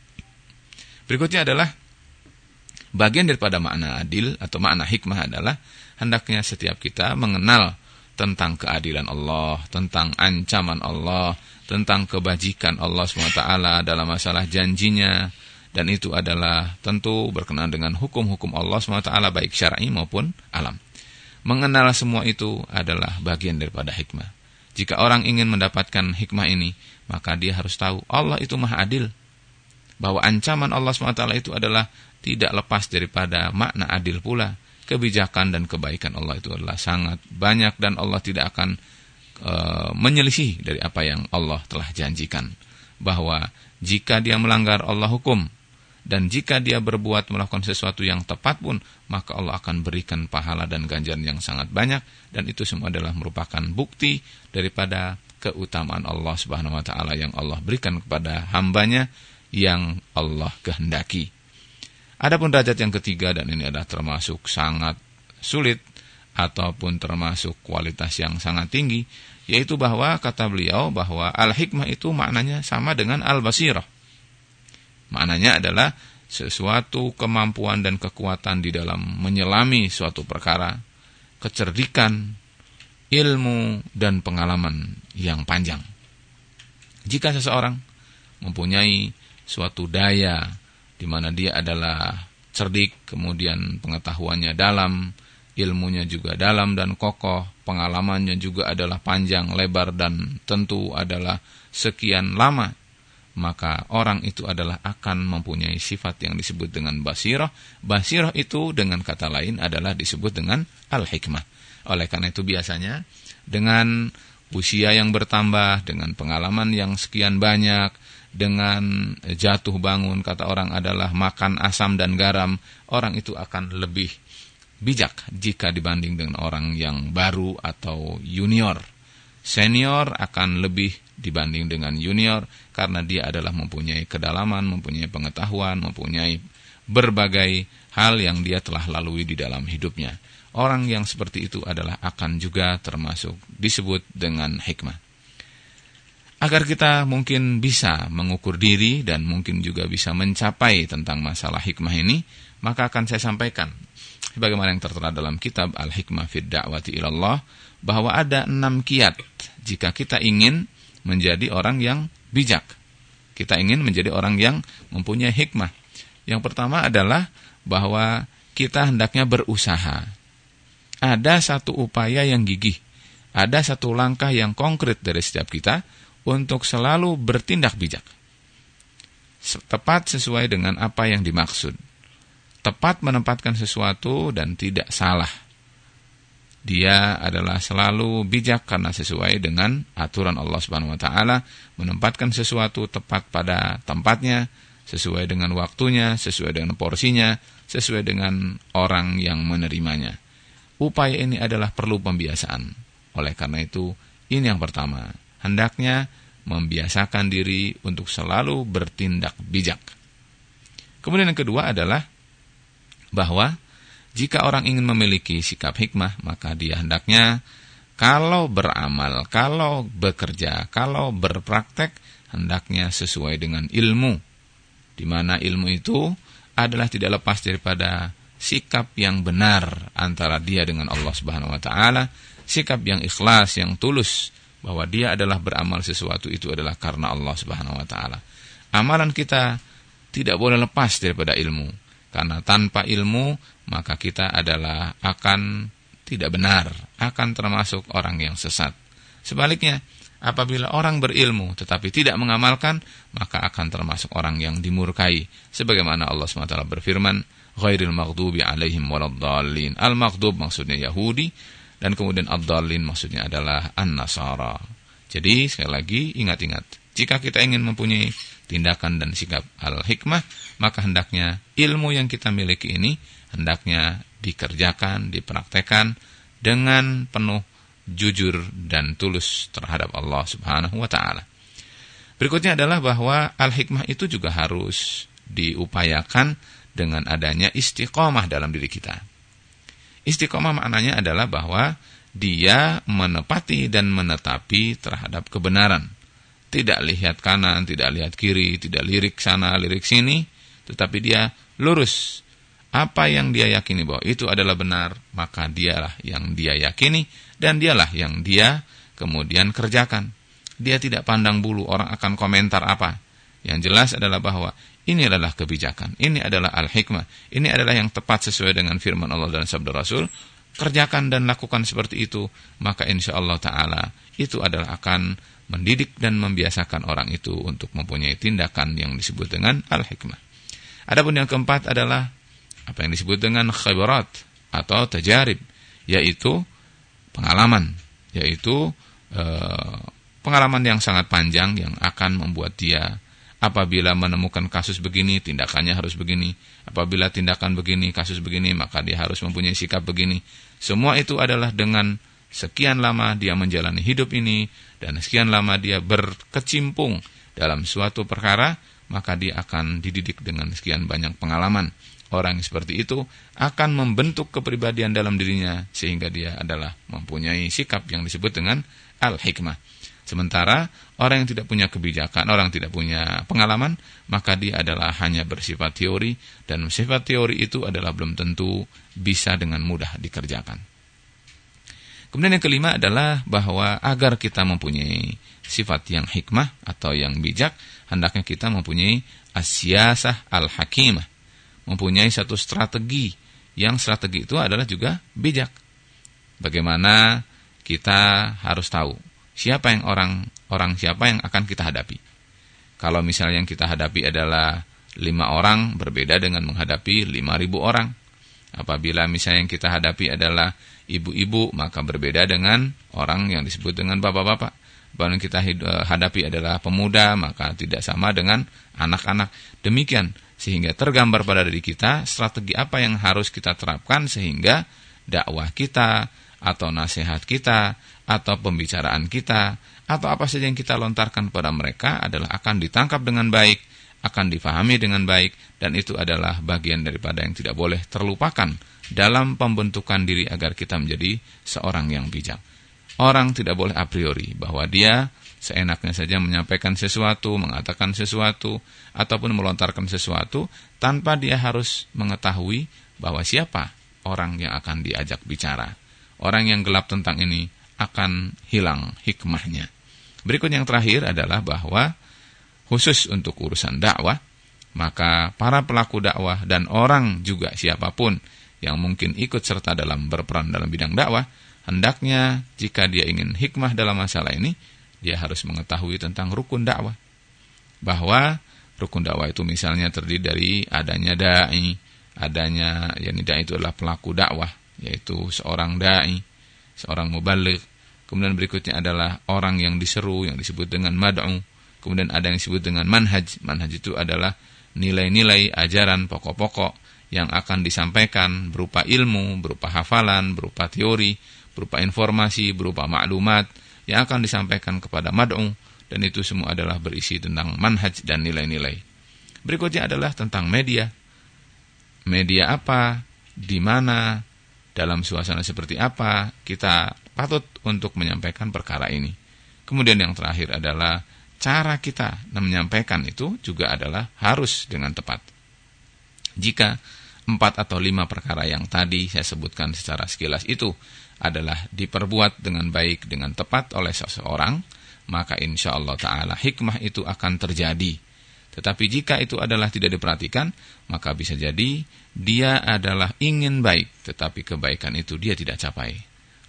Berikutnya adalah bagian daripada makna adil atau makna hikmah adalah hendaknya setiap kita mengenal tentang keadilan Allah, tentang ancaman Allah, tentang kebajikan Allah SWT dalam masalah janjinya dan itu adalah tentu berkenaan dengan hukum-hukum Allah SWT baik syar'i maupun alam. Mengenal semua itu adalah bagian daripada hikmah. Jika orang ingin mendapatkan hikmah ini, maka dia harus tahu Allah itu maha adil. Bahwa ancaman Allah SWT itu adalah tidak lepas daripada makna adil pula. Kebijakan dan kebaikan Allah itu adalah sangat banyak dan Allah tidak akan e, menyelisih dari apa yang Allah telah janjikan bahwa jika dia melanggar Allah hukum dan jika dia berbuat melakukan sesuatu yang tepat pun maka Allah akan berikan pahala dan ganjaran yang sangat banyak dan itu semua adalah merupakan bukti daripada keutamaan Allah Subhanahu wa taala yang Allah berikan kepada hambanya yang Allah kehendaki. Adapun derajat yang ketiga dan ini adalah termasuk sangat sulit ataupun termasuk kualitas yang sangat tinggi yaitu bahwa kata beliau bahwa al-hikmah itu maknanya sama dengan al-basirah. Maknanya adalah sesuatu kemampuan dan kekuatan di dalam menyelami suatu perkara, kecerdikan, ilmu dan pengalaman yang panjang. Jika seseorang mempunyai suatu daya di mana dia adalah cerdik, kemudian pengetahuannya dalam, ilmunya juga dalam dan kokoh, pengalamannya juga adalah panjang, lebar, dan tentu adalah sekian lama, maka orang itu adalah akan mempunyai sifat yang disebut dengan basirah. Basirah itu dengan kata lain adalah disebut dengan al-hikmah. Oleh karena itu biasanya dengan usia yang bertambah, dengan pengalaman yang sekian banyak, dengan jatuh bangun, kata orang adalah makan asam dan garam, orang itu akan lebih bijak jika dibanding dengan orang yang baru atau junior. Senior akan lebih dibanding dengan junior karena dia adalah mempunyai kedalaman, mempunyai pengetahuan, mempunyai berbagai hal yang dia telah lalui di dalam hidupnya. Orang yang seperti itu adalah akan juga termasuk disebut dengan hikmah. Agar kita mungkin bisa mengukur diri dan mungkin juga bisa mencapai tentang masalah hikmah ini, maka akan saya sampaikan sebagaimana yang tertera dalam kitab Al-Hikmah fid Da'wati ilallah bahwa ada enam kiat jika kita ingin menjadi orang yang bijak. Kita ingin menjadi orang yang mempunyai hikmah. Yang pertama adalah bahwa kita hendaknya berusaha. Ada satu upaya yang gigih, ada satu langkah yang konkret dari setiap kita untuk selalu bertindak bijak. Tepat sesuai dengan apa yang dimaksud tepat menempatkan sesuatu dan tidak salah. Dia adalah selalu bijak karena sesuai dengan aturan Allah Subhanahu wa taala, menempatkan sesuatu tepat pada tempatnya, sesuai dengan waktunya, sesuai dengan porsinya, sesuai dengan orang yang menerimanya. Upaya ini adalah perlu pembiasaan. Oleh karena itu, ini yang pertama. Hendaknya membiasakan diri untuk selalu bertindak bijak. Kemudian yang kedua adalah bahwa jika orang ingin memiliki sikap hikmah, maka dia hendaknya kalau beramal, kalau bekerja, kalau berpraktek, hendaknya sesuai dengan ilmu. Di mana ilmu itu adalah tidak lepas daripada sikap yang benar antara dia dengan Allah Subhanahu wa taala, sikap yang ikhlas, yang tulus bahwa dia adalah beramal sesuatu itu adalah karena Allah Subhanahu wa taala. Amalan kita tidak boleh lepas daripada ilmu. Karena tanpa ilmu maka kita adalah akan tidak benar, akan termasuk orang yang sesat. Sebaliknya, apabila orang berilmu tetapi tidak mengamalkan, maka akan termasuk orang yang dimurkai. Sebagaimana Allah SWT berfirman, ghairil maghdubi alaihim. Al-maghdub maksudnya Yahudi, dan kemudian ad-dallin maksudnya adalah an-nasara. Jadi, sekali lagi, ingat-ingat. Jika kita ingin mempunyai tindakan dan sikap al-hikmah, maka hendaknya ilmu yang kita miliki ini hendaknya dikerjakan, dipraktekkan dengan penuh jujur dan tulus terhadap Allah Subhanahu wa taala. Berikutnya adalah bahwa al-hikmah itu juga harus diupayakan dengan adanya istiqomah dalam diri kita. Istiqomah maknanya adalah bahwa dia menepati dan menetapi terhadap kebenaran. Tidak lihat kanan, tidak lihat kiri, tidak lirik sana, lirik sini, tetapi dia lurus apa yang dia yakini bahwa itu adalah benar, maka dialah yang dia yakini dan dialah yang dia kemudian kerjakan. Dia tidak pandang bulu orang akan komentar apa. Yang jelas adalah bahwa ini adalah kebijakan, ini adalah al-hikmah, ini adalah yang tepat sesuai dengan firman Allah dan sabda Rasul. Kerjakan dan lakukan seperti itu, maka insya Allah Ta'ala itu adalah akan mendidik dan membiasakan orang itu untuk mempunyai tindakan yang disebut dengan al-hikmah. Adapun yang keempat adalah apa yang disebut dengan khibarat atau tajarib yaitu pengalaman yaitu e, pengalaman yang sangat panjang yang akan membuat dia apabila menemukan kasus begini tindakannya harus begini apabila tindakan begini kasus begini maka dia harus mempunyai sikap begini. Semua itu adalah dengan sekian lama dia menjalani hidup ini dan sekian lama dia berkecimpung dalam suatu perkara maka dia akan dididik dengan sekian banyak pengalaman Orang seperti itu akan membentuk kepribadian dalam dirinya sehingga dia adalah mempunyai sikap yang disebut dengan al-hikmah. Sementara orang yang tidak punya kebijakan, orang yang tidak punya pengalaman, maka dia adalah hanya bersifat teori dan sifat teori itu adalah belum tentu bisa dengan mudah dikerjakan. Kemudian yang kelima adalah bahwa agar kita mempunyai sifat yang hikmah atau yang bijak, hendaknya kita mempunyai asyasah al-hakimah mempunyai satu strategi yang strategi itu adalah juga bijak. Bagaimana kita harus tahu siapa yang orang orang siapa yang akan kita hadapi. Kalau misalnya yang kita hadapi adalah lima orang berbeda dengan menghadapi lima ribu orang. Apabila misalnya yang kita hadapi adalah ibu-ibu maka berbeda dengan orang yang disebut dengan bapak-bapak. Yang kita hadapi adalah pemuda maka tidak sama dengan anak-anak. Demikian sehingga tergambar pada diri kita strategi apa yang harus kita terapkan sehingga dakwah kita atau nasihat kita atau pembicaraan kita atau apa saja yang kita lontarkan pada mereka adalah akan ditangkap dengan baik, akan difahami dengan baik dan itu adalah bagian daripada yang tidak boleh terlupakan dalam pembentukan diri agar kita menjadi seorang yang bijak. Orang tidak boleh a priori bahwa dia seenaknya saja menyampaikan sesuatu, mengatakan sesuatu, ataupun melontarkan sesuatu, tanpa dia harus mengetahui bahwa siapa orang yang akan diajak bicara. Orang yang gelap tentang ini akan hilang hikmahnya. Berikut yang terakhir adalah bahwa khusus untuk urusan dakwah, maka para pelaku dakwah dan orang juga siapa pun yang mungkin ikut serta dalam berperan dalam bidang dakwah, hendaknya jika dia ingin hikmah dalam masalah ini, dia harus mengetahui tentang rukun dakwah. Bahwa rukun dakwah itu misalnya terdiri dari adanya dai, adanya yakni dai itu adalah pelaku dakwah, yaitu seorang dai. seorang mubalik. Kemudian berikutnya adalah orang yang diseru yang disebut dengan mad'u. Kemudian ada yang disebut dengan manhaj. Manhaj itu adalah nilai-nilai ajaran pokok-pokok yang akan disampaikan berupa ilmu, berupa hafalan, berupa teori, berupa informasi, berupa maklumat yang akan disampaikan kepada mad'u dan itu semua adalah berisi tentang manhaj dan nilai-nilai. Berikutnya adalah tentang media. Media apa, di mana, dalam suasana seperti apa kita patut untuk menyampaikan perkara ini. Kemudian yang terakhir adalah cara kita menyampaikan itu juga adalah harus dengan tepat. Jika empat atau lima perkara yang tadi saya sebutkan secara sekilas itu adalah diperbuat dengan baik, dengan tepat oleh seseorang, maka insya Allah Ta'ala hikmah itu akan terjadi. Tetapi jika itu adalah tidak diperhatikan, maka bisa jadi dia adalah ingin baik, tetapi kebaikan itu dia tidak capai.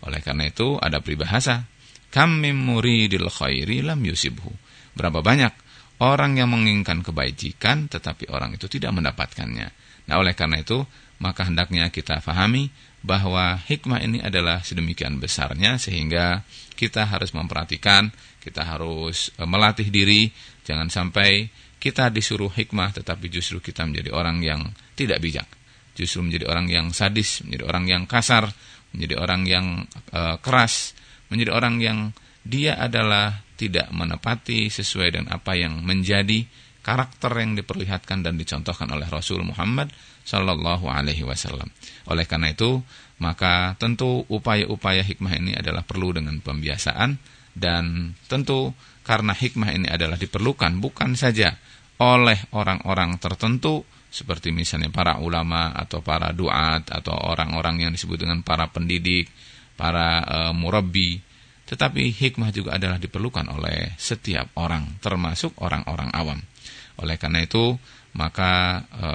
Oleh karena itu ada peribahasa, kam mim muridil khairi lam yusibhu. Berapa banyak orang yang menginginkan kebaikan tetapi orang itu tidak mendapatkannya. Nah, oleh karena itu, maka hendaknya kita fahami bahwa hikmah ini adalah sedemikian besarnya sehingga kita harus memperhatikan, kita harus e, melatih diri, jangan sampai kita disuruh hikmah tetapi justru kita menjadi orang yang tidak bijak. Justru menjadi orang yang sadis, menjadi orang yang kasar, menjadi orang yang uh, keras, menjadi orang yang dia adalah tidak menepati sesuai dengan apa yang menjadi karakter yang diperlihatkan dan dicontohkan oleh Rasul Muhammad Sallallahu Alaihi Wasallam. Oleh karena itu, maka tentu upaya-upaya hikmah ini adalah perlu dengan pembiasaan dan tentu karena hikmah ini adalah diperlukan bukan saja oleh orang-orang tertentu seperti misalnya para ulama atau para duat atau orang-orang yang disebut dengan para pendidik, para e, murabbi. Tetapi hikmah juga adalah diperlukan oleh setiap orang, termasuk orang-orang awam. Oleh karena itu, maka e,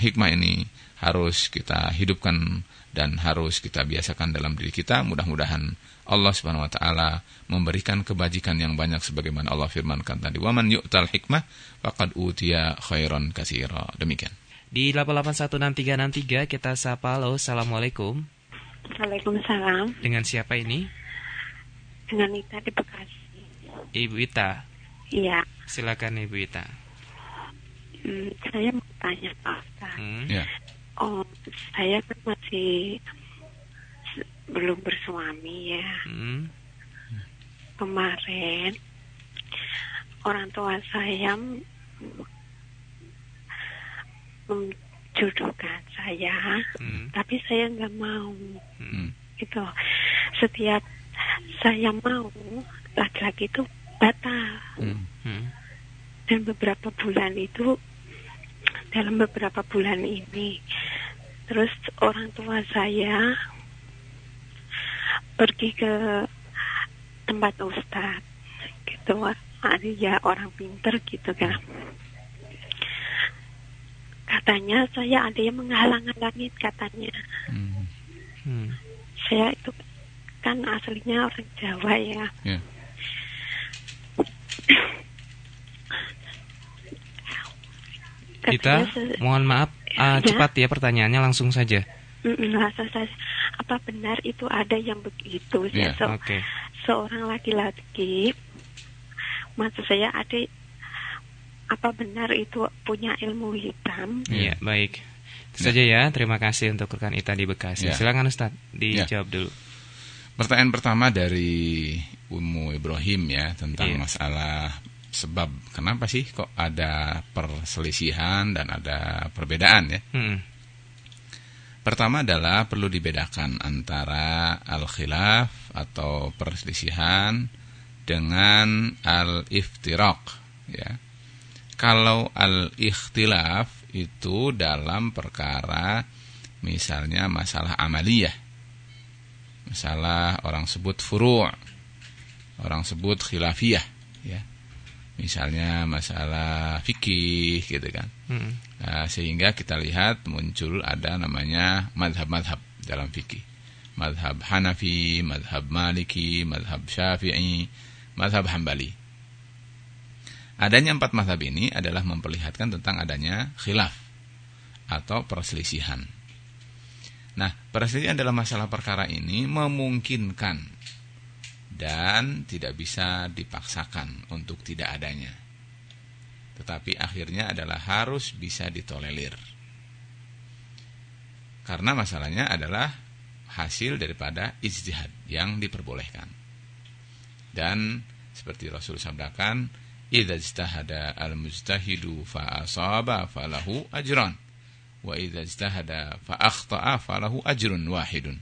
hikmah ini harus kita hidupkan dan harus kita biasakan dalam diri kita. Mudah-mudahan Allah Subhanahu wa taala memberikan kebajikan yang banyak sebagaimana Allah firmankan tadi. Waman yu'tal hikmah faqad utiya khairan katsira. Demikian. Di 8816363 kita sapa halo, Assalamualaikum. Waalaikumsalam. Dengan siapa ini? Dengan Ita di Bekasi. Ibu Ita. Iya. Silakan Ibu Ita. Hmm, saya mau tanya Pak Ustaz. Hmm. Ya. Oh, saya kan masih belum bersuami ya. Hmm. Kemarin orang tua saya menjodohkan saya, hmm. tapi saya nggak mau. Hmm. Itu setiap saya mau laki-laki itu batal. Hmm. Hmm. Dan beberapa bulan itu dalam beberapa bulan ini, terus orang tua saya pergi ke tempat ustadz gitu ada ya orang pinter gitu kan katanya saya ada yang menghalang-halangi katanya. Hmm. Hmm. Saya itu kan aslinya orang Jawa ya. Yeah. Kita mohon maaf uh, ya? cepat ya pertanyaannya langsung saja. Langsung saja. Apa benar itu ada yang begitu? Yeah. So, okay. Seorang laki-laki, maksud saya ada apa benar itu punya ilmu hitam? Iya, baik. Itu saja ya. Terima kasih untuk rekan Ita di Bekasi. Ya. Silakan Ustaz, dijawab ya. dulu. Pertanyaan pertama dari Ummu Ibrahim ya tentang ya. masalah sebab kenapa sih kok ada perselisihan dan ada perbedaan ya. Hmm. Pertama adalah perlu dibedakan antara al-khilaf atau perselisihan dengan al-iftiraq ya kalau al-ikhtilaf itu dalam perkara misalnya masalah amaliyah. Masalah orang sebut furu' orang sebut khilafiyah ya. Misalnya masalah fikih gitu kan. Hmm. Nah, sehingga kita lihat muncul ada namanya madhab-madhab dalam fikih. Madhab Hanafi, madhab Maliki, madhab Syafi'i, madhab Hambali. Adanya empat mazhab ini adalah memperlihatkan tentang adanya khilaf atau perselisihan. Nah, perselisihan dalam masalah perkara ini memungkinkan dan tidak bisa dipaksakan untuk tidak adanya. Tetapi akhirnya adalah harus bisa ditolerir. Karena masalahnya adalah hasil daripada ijtihad yang diperbolehkan. Dan seperti Rasul sabdakan, "Idza ijtahada al-mujtahidu fa asaba falahu ajran." wa idza ijtahada fa akhta'a falahu ajrun wahidun.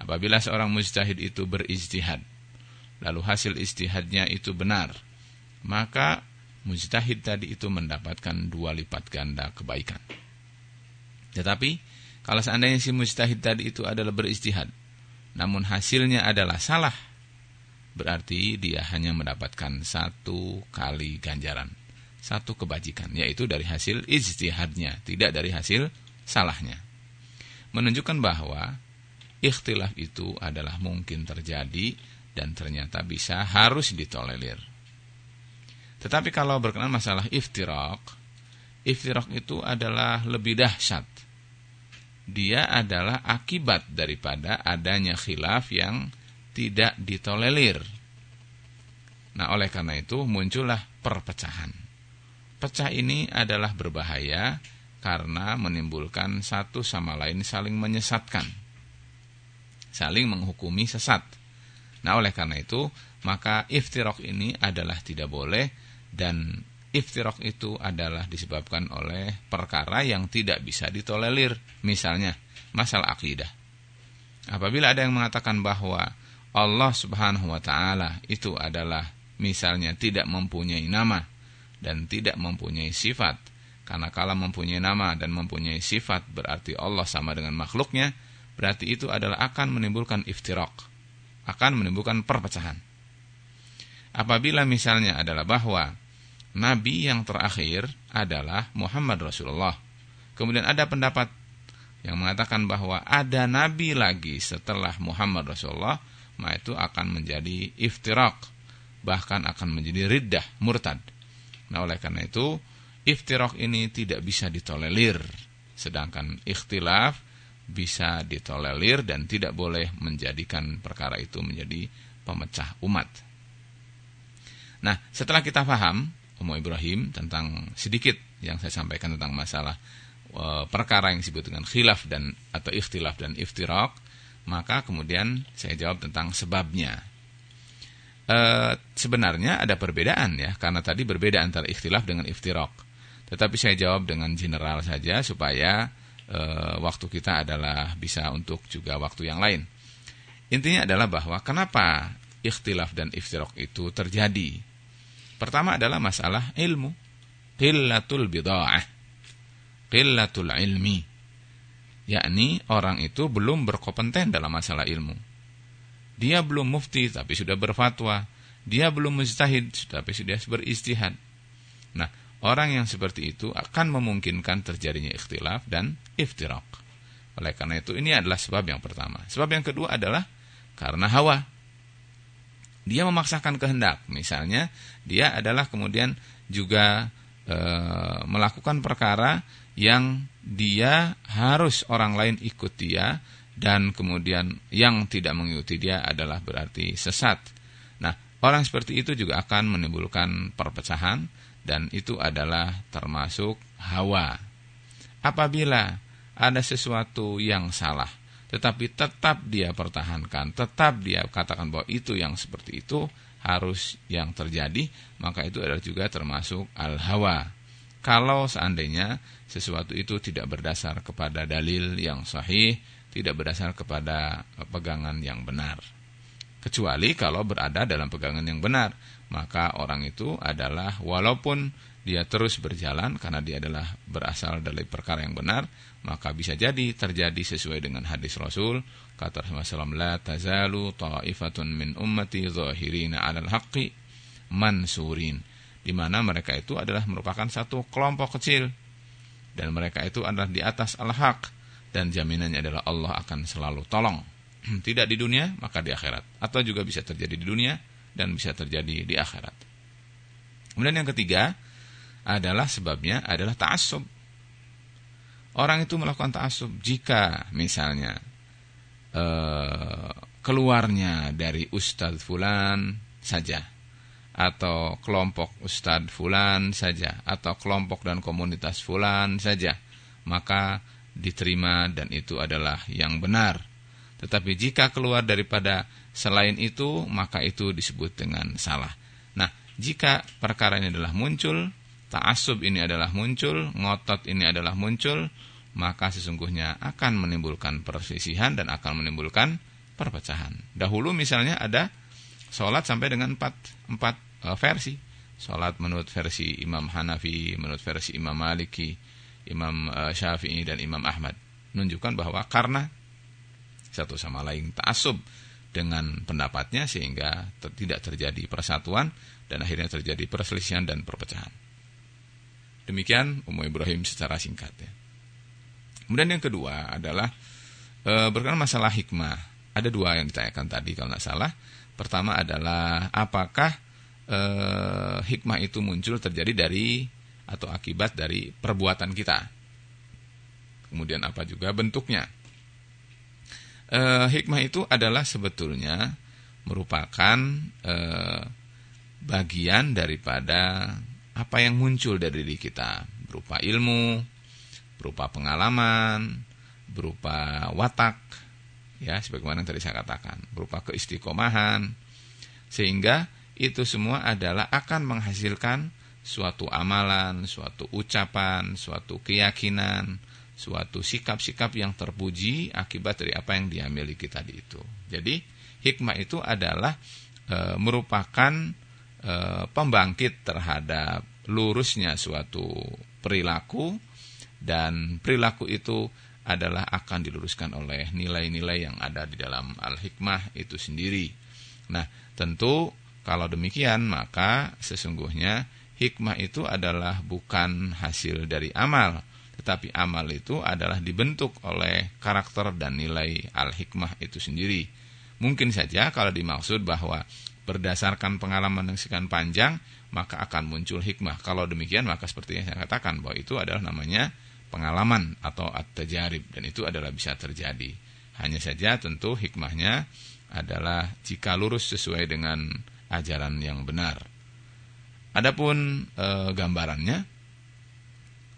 Apabila seorang mujtahid itu berijtihad lalu hasil ijtihadnya itu benar, maka mujtahid tadi itu mendapatkan dua lipat ganda kebaikan. Tetapi kalau seandainya si mujtahid tadi itu adalah berijtihad namun hasilnya adalah salah, berarti dia hanya mendapatkan satu kali ganjaran satu kebajikan, yaitu dari hasil ijtihadnya, tidak dari hasil salahnya. Menunjukkan bahwa ikhtilaf itu adalah mungkin terjadi dan ternyata bisa harus ditolerir. Tetapi kalau berkenan masalah iftirak, iftirak itu adalah lebih dahsyat. Dia adalah akibat daripada adanya khilaf yang tidak ditolerir. Nah, oleh karena itu muncullah perpecahan. Pecah ini adalah berbahaya karena menimbulkan satu sama lain saling menyesatkan. Saling menghukumi sesat. Nah oleh karena itu maka iftirok ini adalah tidak boleh dan iftirok itu adalah disebabkan oleh perkara yang tidak bisa ditolerir. Misalnya masalah akidah. Apabila ada yang mengatakan bahwa Allah subhanahu wa ta'ala itu adalah misalnya tidak mempunyai nama dan tidak mempunyai sifat. Karena kalau mempunyai nama dan mempunyai sifat berarti Allah sama dengan makhluknya, berarti itu adalah akan menimbulkan iftirak, akan menimbulkan perpecahan. Apabila misalnya adalah bahwa Nabi yang terakhir adalah Muhammad Rasulullah. Kemudian ada pendapat yang mengatakan bahwa ada Nabi lagi setelah Muhammad Rasulullah, maka itu akan menjadi iftirak, bahkan akan menjadi riddah, murtad. Nah oleh karena itu iftirok ini tidak bisa ditolerir. Sedangkan ikhtilaf bisa ditolerir dan tidak boleh menjadikan perkara itu menjadi pemecah umat. Nah setelah kita paham Ummu Ibrahim tentang sedikit yang saya sampaikan tentang masalah e, perkara yang disebut dengan khilaf dan atau ikhtilaf dan iftirok, maka kemudian saya jawab tentang sebabnya e, sebenarnya ada perbedaan ya, karena tadi berbeda antara ikhtilaf dengan iftirok. Tetapi saya jawab dengan general saja supaya e, waktu kita adalah bisa untuk juga waktu yang lain. Intinya adalah bahwa kenapa ikhtilaf dan iftirok itu terjadi. Pertama adalah masalah ilmu. Qillatul bida'ah. Qillatul ilmi. Yakni orang itu belum berkompeten dalam masalah ilmu dia belum mufti tapi sudah berfatwa. Dia belum mujtahid tapi sudah beristihad. Nah, orang yang seperti itu akan memungkinkan terjadinya ikhtilaf dan iftirak. Oleh karena itu ini adalah sebab yang pertama. Sebab yang kedua adalah karena hawa. Dia memaksakan kehendak. Misalnya dia adalah kemudian juga e, melakukan perkara yang dia harus orang lain ikut dia dan kemudian yang tidak mengikuti dia adalah berarti sesat. Nah, orang seperti itu juga akan menimbulkan perpecahan dan itu adalah termasuk hawa. Apabila ada sesuatu yang salah, tetapi tetap dia pertahankan, tetap dia katakan bahwa itu yang seperti itu harus yang terjadi, maka itu adalah juga termasuk al-hawa. Kalau seandainya sesuatu itu tidak berdasar kepada dalil yang sahih, tidak berdasar kepada pegangan yang benar. Kecuali kalau berada dalam pegangan yang benar, maka orang itu adalah walaupun dia terus berjalan karena dia adalah berasal dari perkara yang benar, maka bisa jadi terjadi sesuai dengan hadis Rasul kata Rasulullah la tazalu ta'ifatun min ummati zahirina 'alal haqqi mansurin di mana mereka itu adalah merupakan satu kelompok kecil dan mereka itu adalah di atas al-haq dan jaminannya adalah Allah akan selalu tolong. Tidak di dunia, maka di akhirat. Atau juga bisa terjadi di dunia dan bisa terjadi di akhirat. Kemudian yang ketiga adalah sebabnya adalah ta'assub. orang itu melakukan ta'asub jika misalnya eh, keluarnya dari Ustadz Fulan saja atau kelompok Ustadz Fulan saja atau kelompok dan komunitas Fulan saja maka diterima dan itu adalah yang benar tetapi jika keluar daripada selain itu maka itu disebut dengan salah nah jika perkara ini adalah muncul ta'asub ini adalah muncul ngotot ini adalah muncul maka sesungguhnya akan menimbulkan persisihan dan akan menimbulkan perpecahan. Dahulu misalnya ada sholat sampai dengan empat, empat uh, versi. Sholat menurut versi Imam Hanafi, menurut versi Imam Maliki, Imam uh, Syafi'i dan Imam Ahmad. Menunjukkan bahwa karena satu sama lain ta'asub dengan pendapatnya sehingga ter tidak terjadi persatuan dan akhirnya terjadi perselisihan dan perpecahan. Demikian Ummu Ibrahim secara singkat ya. Kemudian yang kedua adalah e, berkenaan masalah hikmah. Ada dua yang ditanyakan tadi kalau nggak salah. Pertama adalah apakah e, hikmah itu muncul terjadi dari atau akibat dari perbuatan kita. Kemudian apa juga bentuknya. E, hikmah itu adalah sebetulnya merupakan e, bagian daripada apa yang muncul dari diri kita. Berupa ilmu, berupa pengalaman, berupa watak, ya sebagaimana yang tadi saya katakan, berupa keistiqomahan, sehingga itu semua adalah akan menghasilkan suatu amalan, suatu ucapan, suatu keyakinan, suatu sikap-sikap yang terpuji akibat dari apa yang dia miliki tadi itu. Jadi hikmah itu adalah e, merupakan e, pembangkit terhadap lurusnya suatu perilaku dan perilaku itu adalah akan diluruskan oleh nilai-nilai yang ada di dalam al-hikmah itu sendiri. Nah, tentu kalau demikian maka sesungguhnya hikmah itu adalah bukan hasil dari amal, tetapi amal itu adalah dibentuk oleh karakter dan nilai al-hikmah itu sendiri. Mungkin saja kalau dimaksud bahwa berdasarkan pengalaman yang sekian panjang, maka akan muncul hikmah. Kalau demikian maka seperti yang saya katakan bahwa itu adalah namanya pengalaman atau at-tajarib dan itu adalah bisa terjadi. Hanya saja tentu hikmahnya adalah jika lurus sesuai dengan ajaran yang benar. Adapun e, gambarannya,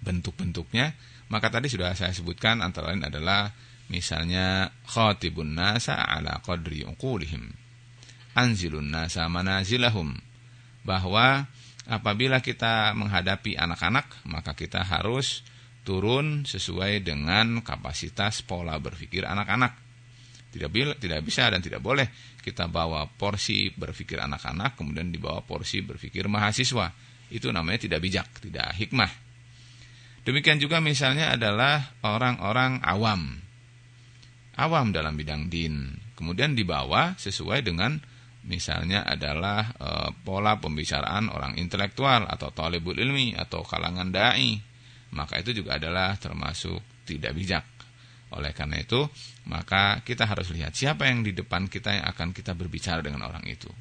bentuk-bentuknya, maka tadi sudah saya sebutkan antara lain adalah misalnya khatibun nasa ala qadri uqulihim. Anzilun nasa manazilahum. Bahwa apabila kita menghadapi anak-anak, maka kita harus turun sesuai dengan kapasitas pola berpikir anak-anak. Tidak tidak bisa dan tidak boleh kita bawa porsi berpikir anak-anak kemudian dibawa porsi berpikir mahasiswa. Itu namanya tidak bijak, tidak hikmah. Demikian juga misalnya adalah orang-orang awam. Awam dalam bidang din. Kemudian dibawa sesuai dengan misalnya adalah e, pola pembicaraan orang intelektual atau talibul ilmi atau kalangan dai maka itu juga adalah termasuk tidak bijak. Oleh karena itu, maka kita harus lihat siapa yang di depan kita yang akan kita berbicara dengan orang itu.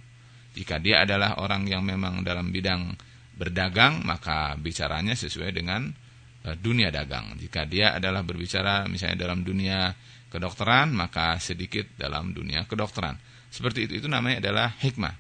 Jika dia adalah orang yang memang dalam bidang berdagang, maka bicaranya sesuai dengan dunia dagang. Jika dia adalah berbicara misalnya dalam dunia kedokteran, maka sedikit dalam dunia kedokteran. Seperti itu, itu namanya adalah hikmah.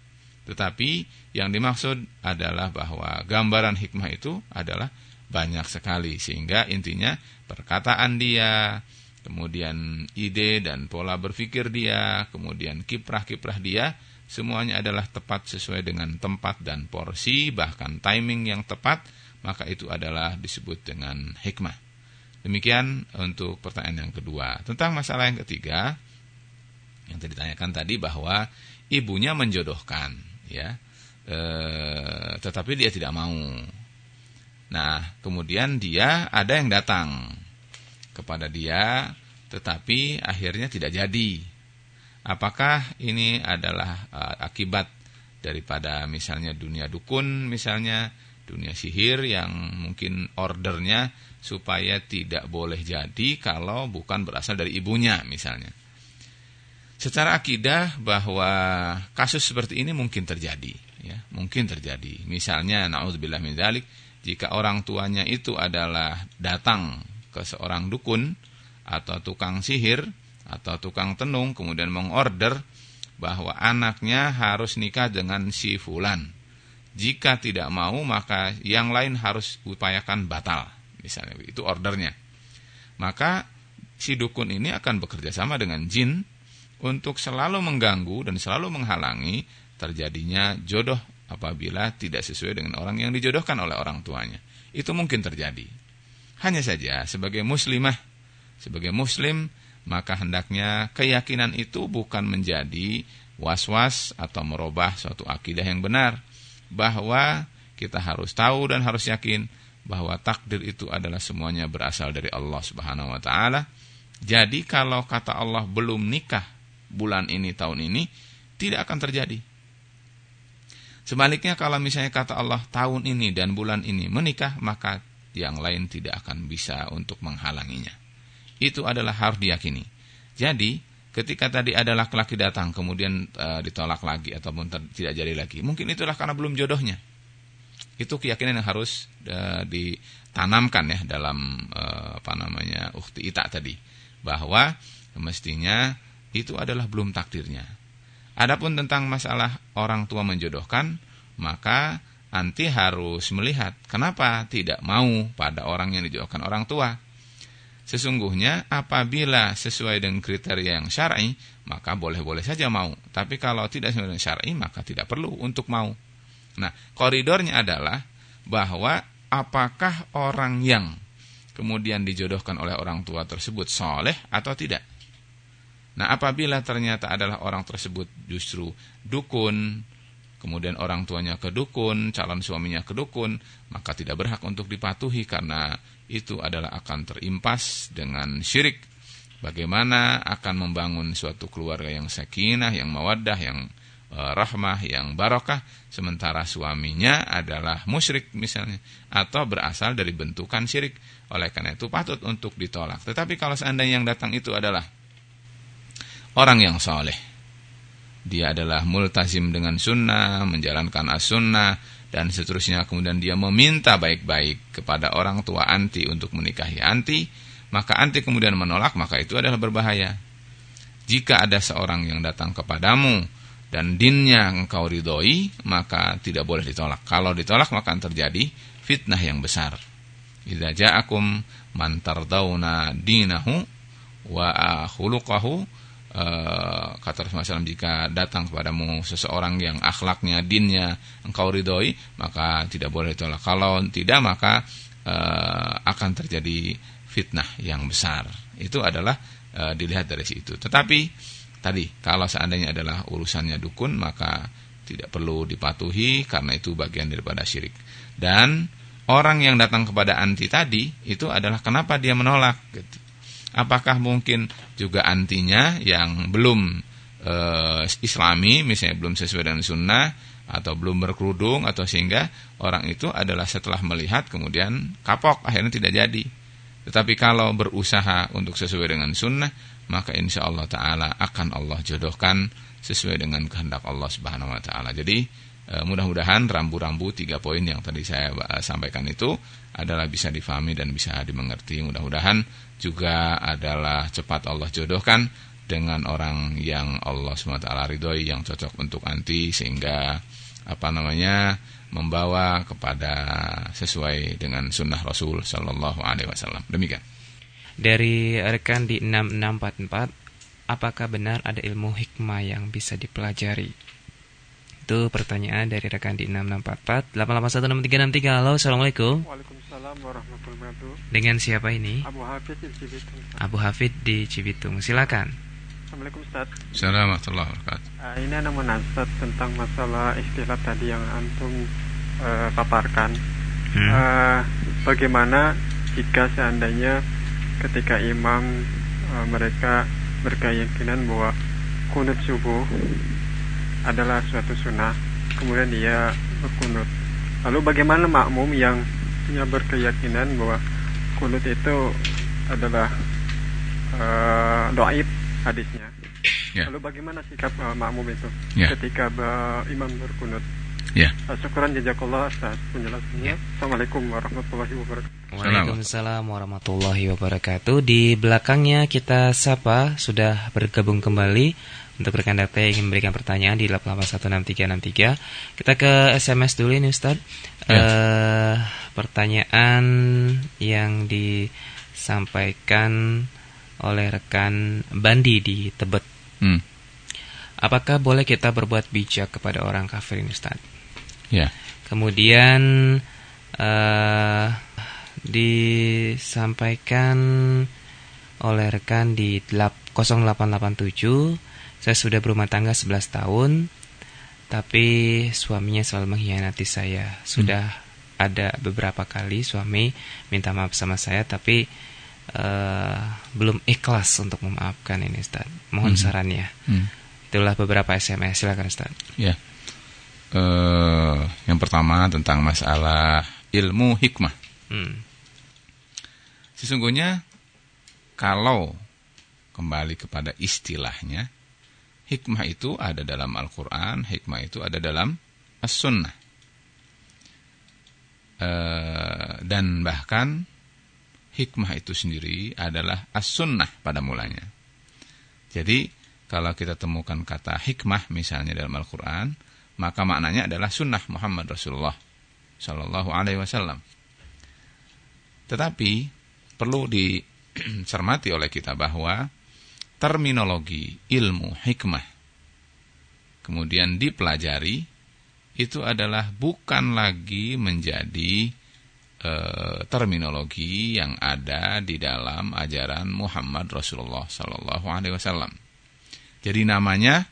Tetapi yang dimaksud adalah bahwa gambaran hikmah itu adalah banyak sekali sehingga intinya perkataan dia kemudian ide dan pola berpikir dia kemudian kiprah-kiprah dia semuanya adalah tepat sesuai dengan tempat dan porsi bahkan timing yang tepat maka itu adalah disebut dengan hikmah. Demikian untuk pertanyaan yang kedua. Tentang masalah yang ketiga yang tadi ditanyakan tadi bahwa ibunya menjodohkan ya. E, tetapi dia tidak mau. Nah, kemudian dia ada yang datang kepada dia, tetapi akhirnya tidak jadi. Apakah ini adalah uh, akibat daripada misalnya dunia dukun, misalnya dunia sihir yang mungkin ordernya supaya tidak boleh jadi kalau bukan berasal dari ibunya misalnya. Secara akidah bahwa kasus seperti ini mungkin terjadi, ya, mungkin terjadi. Misalnya, naudzubillah min dzalik, jika orang tuanya itu adalah datang ke seorang dukun atau tukang sihir atau tukang tenung kemudian mengorder bahwa anaknya harus nikah dengan si fulan. Jika tidak mau maka yang lain harus upayakan batal. Misalnya itu ordernya. Maka si dukun ini akan bekerja sama dengan jin untuk selalu mengganggu dan selalu menghalangi terjadinya jodoh apabila tidak sesuai dengan orang yang dijodohkan oleh orang tuanya. Itu mungkin terjadi. Hanya saja sebagai muslimah, sebagai muslim, maka hendaknya keyakinan itu bukan menjadi was-was atau merubah suatu akidah yang benar. Bahwa kita harus tahu dan harus yakin bahwa takdir itu adalah semuanya berasal dari Allah Subhanahu wa taala. Jadi kalau kata Allah belum nikah bulan ini tahun ini tidak akan terjadi. Sebaliknya kalau misalnya kata Allah tahun ini dan bulan ini menikah, maka yang lain tidak akan bisa untuk menghalanginya. Itu adalah harus diyakini. Jadi, ketika tadi ada laki-laki datang kemudian e, ditolak lagi ataupun tidak jadi lagi, mungkin itulah karena belum jodohnya. Itu keyakinan yang harus e, ditanamkan ya dalam e, apa namanya ukti ita tadi bahwa mestinya itu adalah belum takdirnya. Adapun tentang masalah orang tua menjodohkan, maka anti harus melihat kenapa tidak mau pada orang yang dijodohkan orang tua. Sesungguhnya apabila sesuai dengan kriteria yang syar'i, maka boleh-boleh saja mau. Tapi kalau tidak sesuai dengan syar'i, maka tidak perlu untuk mau. Nah, koridornya adalah bahwa apakah orang yang kemudian dijodohkan oleh orang tua tersebut soleh atau tidak. Nah apabila ternyata adalah orang tersebut justru dukun, kemudian orang tuanya ke dukun, calon suaminya ke dukun, maka tidak berhak untuk dipatuhi karena itu adalah akan terimpas dengan syirik. Bagaimana akan membangun suatu keluarga yang sakinah, yang mawaddah, yang e, rahmah, yang barokah, sementara suaminya adalah musyrik misalnya, atau berasal dari bentukan syirik. Oleh karena itu patut untuk ditolak. Tetapi kalau seandainya yang datang itu adalah orang yang soleh. Dia adalah multazim dengan sunnah, menjalankan as-sunnah, dan seterusnya. Kemudian dia meminta baik-baik kepada orang tua anti untuk menikahi anti, maka anti kemudian menolak, maka itu adalah berbahaya. Jika ada seorang yang datang kepadamu, dan dinnya engkau ridhoi, maka tidak boleh ditolak. Kalau ditolak, maka akan terjadi fitnah yang besar. Idza ja'akum man tardawna dinahu wa khuluquhu Eh, kata Rasulullah SAW jika datang kepadamu seseorang yang akhlaknya, dinnya engkau ridhoi, maka tidak boleh ditolak. Kalau tidak maka uh, akan terjadi fitnah yang besar. Itu adalah uh, dilihat dari situ. Tetapi tadi kalau seandainya adalah urusannya dukun maka tidak perlu dipatuhi karena itu bagian daripada syirik. Dan orang yang datang kepada anti tadi itu adalah kenapa dia menolak gitu apakah mungkin juga antinya yang belum e, islami misalnya belum sesuai dengan sunnah atau belum berkerudung atau sehingga orang itu adalah setelah melihat kemudian kapok akhirnya tidak jadi. Tetapi kalau berusaha untuk sesuai dengan sunnah maka insya Allah Taala akan Allah jodohkan sesuai dengan kehendak Allah Subhanahu Wa Taala. Jadi e, mudah-mudahan rambu-rambu tiga poin yang tadi saya e, sampaikan itu adalah bisa difahami dan bisa dimengerti. Mudah-mudahan juga adalah cepat Allah jodohkan dengan orang yang Allah SWT ridhoi yang cocok untuk anti sehingga apa namanya membawa kepada sesuai dengan sunnah Rasul Shallallahu Alaihi Wasallam. Demikian. Dari rekan di 6644 apakah benar ada ilmu hikmah yang bisa dipelajari itu pertanyaan dari rekan di 6644 8816363 halo assalamualaikum Waalaikumsalam warahmatullahi wabarakatuh. Dengan siapa ini? Abu Hafid di Cibitung. Abu Hafid di Cibitung. Silakan. Assalamualaikum Ustaz. Assalamualaikum warahmatullahi wabarakatuh. Uh, ini ada menasihat tentang masalah istilah tadi yang antum uh, paparkan. Hmm. Uh, bagaimana jika seandainya ketika imam uh, mereka berkeyakinan bahwa kunut subuh adalah suatu sunnah, kemudian dia berkunut. Lalu bagaimana makmum yang punya berkeyakinan bahwa kunut itu adalah uh, doaib hadisnya. Yeah. Lalu bagaimana sikap uh, makmum itu yeah. ketika uh, imam berkunut? Ya. Syukuran jazakallah atas penjelasannya. Ya. Assalamualaikum warahmatullahi wabarakatuh. Waalaikumsalam warahmatullahi wabarakatuh. Di belakangnya kita sapa sudah bergabung kembali untuk rekan data yang ingin memberikan pertanyaan di 8816363. Kita ke SMS dulu ini Ustaz. Ya. Uh, pertanyaan yang disampaikan oleh rekan Bandi di Tebet. Hmm. Apakah boleh kita berbuat bijak kepada orang kafir ini Ustaz? Ya. Kemudian uh, disampaikan oleh rekan di 0887 saya sudah berumah tangga 11 tahun tapi suaminya selalu mengkhianati saya sudah hmm. ada beberapa kali suami minta maaf sama saya tapi uh, belum ikhlas untuk memaafkan ini Ustaz mohon hmm. sarannya hmm. itulah beberapa SMS silakan Ustaz ya uh, yang pertama tentang masalah ilmu hikmah hmm. Sesungguhnya kalau kembali kepada istilahnya, hikmah itu ada dalam Al-Quran, hikmah itu ada dalam As-Sunnah. E, dan bahkan hikmah itu sendiri adalah As-Sunnah pada mulanya. Jadi kalau kita temukan kata hikmah misalnya dalam Al-Quran, maka maknanya adalah sunnah Muhammad Rasulullah Shallallahu Alaihi Wasallam. Tetapi perlu dicermati oleh kita bahwa terminologi ilmu hikmah kemudian dipelajari itu adalah bukan lagi menjadi e, terminologi yang ada di dalam ajaran Muhammad Rasulullah Sallallahu Alaihi Wasallam. Jadi namanya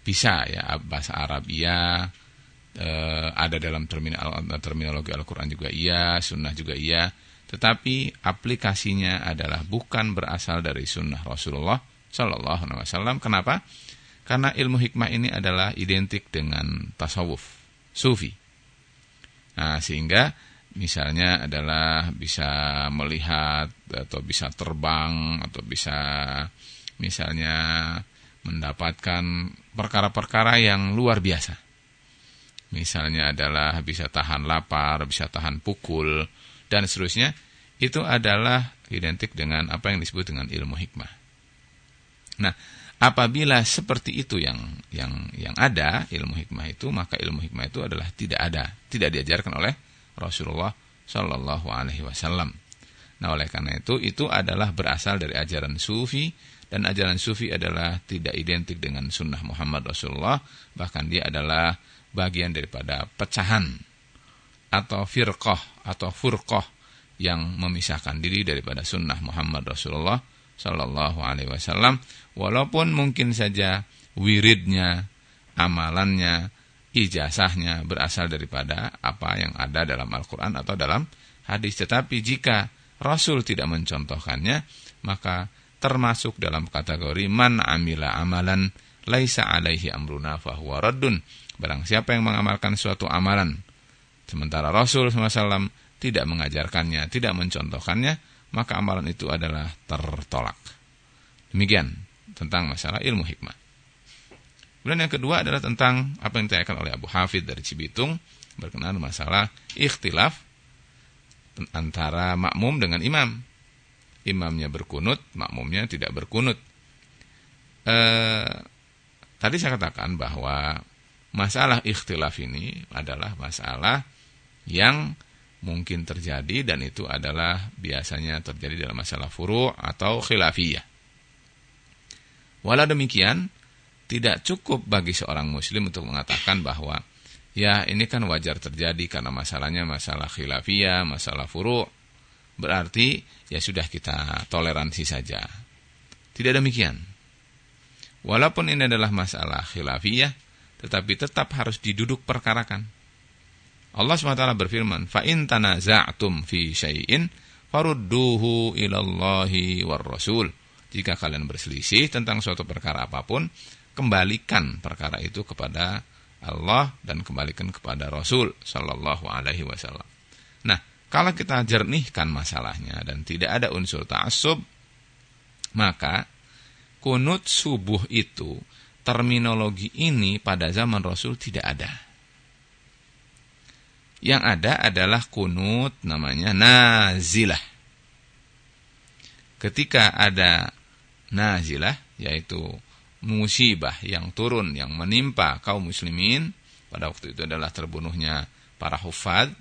bisa ya bahasa Arab iya, e, ada dalam terminologi Al-Quran juga iya, Sunnah juga iya tetapi aplikasinya adalah bukan berasal dari sunnah Rasulullah Shallallahu Alaihi Wasallam. Kenapa? Karena ilmu hikmah ini adalah identik dengan tasawuf, sufi. Nah, sehingga misalnya adalah bisa melihat atau bisa terbang atau bisa misalnya mendapatkan perkara-perkara yang luar biasa. Misalnya adalah bisa tahan lapar, bisa tahan pukul, dan seterusnya itu adalah identik dengan apa yang disebut dengan ilmu hikmah. Nah, apabila seperti itu yang yang yang ada ilmu hikmah itu, maka ilmu hikmah itu adalah tidak ada, tidak diajarkan oleh Rasulullah Shallallahu Alaihi Wasallam. Nah, oleh karena itu itu adalah berasal dari ajaran sufi dan ajaran sufi adalah tidak identik dengan sunnah Muhammad Rasulullah, bahkan dia adalah bagian daripada pecahan atau firqah atau furqah yang memisahkan diri daripada sunnah Muhammad Rasulullah Sallallahu Alaihi Wasallam walaupun mungkin saja wiridnya amalannya ijazahnya berasal daripada apa yang ada dalam Al-Quran atau dalam hadis. Tetapi jika Rasul tidak mencontohkannya maka termasuk dalam kategori man amila amalan laisa alaihi amruna fahuwa raddun. Barang siapa yang mengamalkan suatu amalan Sementara Rasul SAW tidak mengajarkannya, tidak mencontohkannya, maka amalan itu adalah tertolak. Demikian tentang masalah ilmu hikmah. Kemudian yang kedua adalah tentang apa yang ditanyakan oleh Abu Hafid dari Cibitung berkenaan masalah ikhtilaf antara makmum dengan imam. Imamnya berkunut, makmumnya tidak berkunut. Eh, tadi saya katakan bahwa masalah ikhtilaf ini adalah masalah yang mungkin terjadi dan itu adalah biasanya terjadi dalam masalah furu' atau khilafiyah. Walau demikian, tidak cukup bagi seorang muslim untuk mengatakan bahwa ya ini kan wajar terjadi karena masalahnya masalah khilafiyah, masalah furu' berarti ya sudah kita toleransi saja. Tidak demikian. Walaupun ini adalah masalah khilafiyah, tetapi tetap harus diduduk perkarakan Allah SWT berfirman, "Fa in tanaza'tum fi syai'in farudduhu ilallahi war rasul." Jika kalian berselisih tentang suatu perkara apa pun, kembalikan perkara itu kepada Allah dan kembalikan kepada Rasul sallallahu alaihi wasallam. Nah, kalau kita jernihkan masalahnya dan tidak ada unsur ta'assub, maka kunut subuh itu terminologi ini pada zaman Rasul tidak ada. Yang ada adalah kunut namanya nazilah. Ketika ada nazilah yaitu musibah yang turun yang menimpa kaum muslimin pada waktu itu adalah terbunuhnya para hufad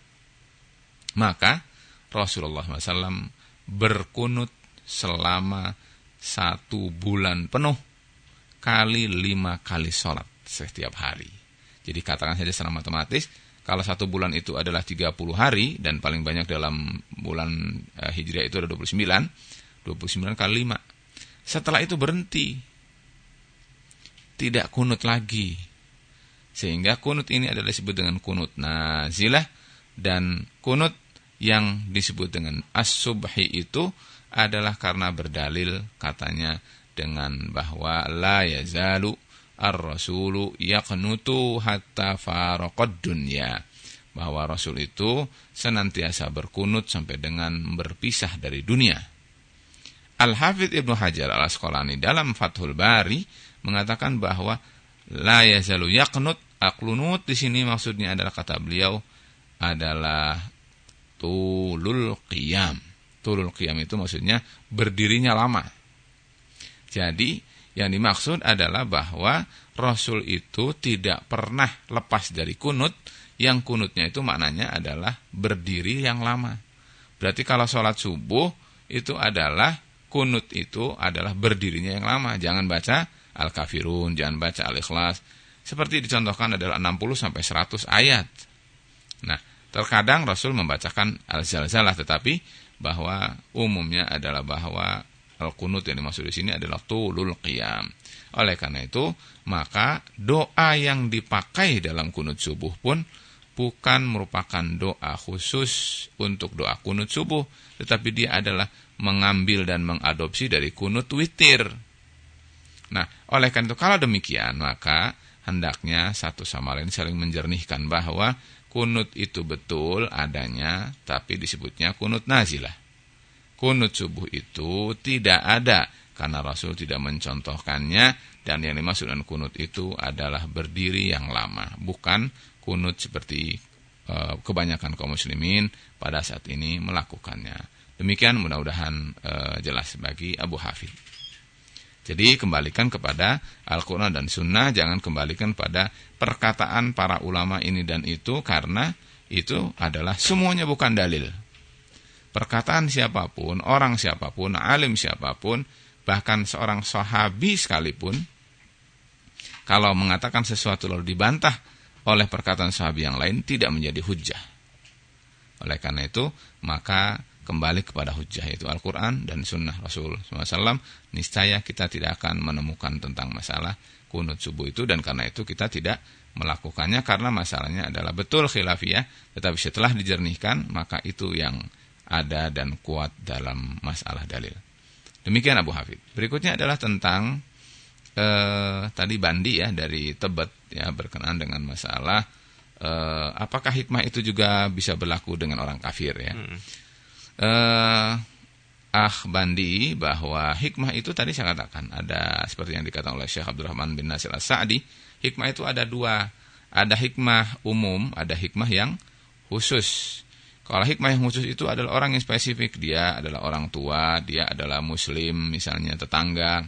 maka Rasulullah SAW berkunut selama satu bulan penuh kali lima kali sholat setiap hari. Jadi katakan saja secara matematis, kalau satu bulan itu adalah 30 hari, dan paling banyak dalam bulan uh, Hijriah itu ada 29, 29 kali 5. Setelah itu berhenti. Tidak kunut lagi. Sehingga kunut ini adalah disebut dengan kunut nazilah, dan kunut yang disebut dengan as-subhi itu adalah karena berdalil katanya dengan bahwa la yazalu ar-rasulu yaqnutu hatta faraqad dunya bahwa rasul itu senantiasa berkunut sampai dengan berpisah dari dunia. Al-Hafidh Ibnu Hajar al-Asqalani dalam Fathul Bari mengatakan bahwa la yazalu yaqnut aklunut di sini maksudnya adalah kata beliau adalah tulul qiyam. Tulul qiyam itu maksudnya berdirinya lama. Jadi yang dimaksud adalah bahwa Rasul itu tidak pernah lepas dari kunut. Yang kunutnya itu maknanya adalah berdiri yang lama. Berarti kalau sholat subuh itu adalah kunut itu adalah berdirinya yang lama. Jangan baca Al-Kafirun, jangan baca Al-Ikhlas. Seperti dicontohkan adalah 60 sampai 100 ayat. Nah, Terkadang Rasul membacakan al-zalzalah tetapi bahwa umumnya adalah bahwa al-qunut yang dimaksud di sini adalah tulul qiyam. Oleh karena itu, maka doa yang dipakai dalam kunut subuh pun bukan merupakan doa khusus untuk doa kunut subuh, tetapi dia adalah mengambil dan mengadopsi dari kunut witir. Nah, oleh karena itu kalau demikian, maka hendaknya satu sama lain saling menjernihkan bahwa kunut itu betul adanya, tapi disebutnya kunut nazilah. Kunut subuh itu tidak ada, karena Rasul tidak mencontohkannya, dan yang dimaksud dengan kunut itu adalah berdiri yang lama, bukan kunut seperti e, kebanyakan kaum muslimin pada saat ini melakukannya. Demikian mudah-mudahan e, jelas bagi Abu Hafid. Jadi kembalikan kepada Al-Quran dan Sunnah, jangan kembalikan pada perkataan para ulama ini dan itu, karena itu adalah semuanya bukan dalil. Perkataan siapa pun, orang siapa pun, alim siapa pun, bahkan seorang sahabi sekalipun, kalau mengatakan sesuatu lalu dibantah oleh perkataan sahabi yang lain, tidak menjadi hujah. Oleh karena itu, maka kembali kepada hujah yaitu Al-Quran dan Sunnah Rasul SAW, niscaya kita tidak akan menemukan tentang masalah kunut subuh itu dan karena itu kita tidak melakukannya karena masalahnya adalah betul khilafiyah, tetapi setelah dijernihkan maka itu yang ada dan kuat dalam masalah dalil. Demikian Abu Hafid. Berikutnya adalah tentang eh, tadi bandi ya dari Tebet ya berkenaan dengan masalah eh, apakah hikmah itu juga bisa berlaku dengan orang kafir ya. Hmm uh, Ah Bandi bahwa hikmah itu tadi saya katakan ada seperti yang dikatakan oleh Syekh Abdurrahman bin Nasir As-Sa'di, hikmah itu ada dua, ada hikmah umum, ada hikmah yang khusus. Kalau hikmah yang khusus itu adalah orang yang spesifik, dia adalah orang tua, dia adalah muslim, misalnya tetangga,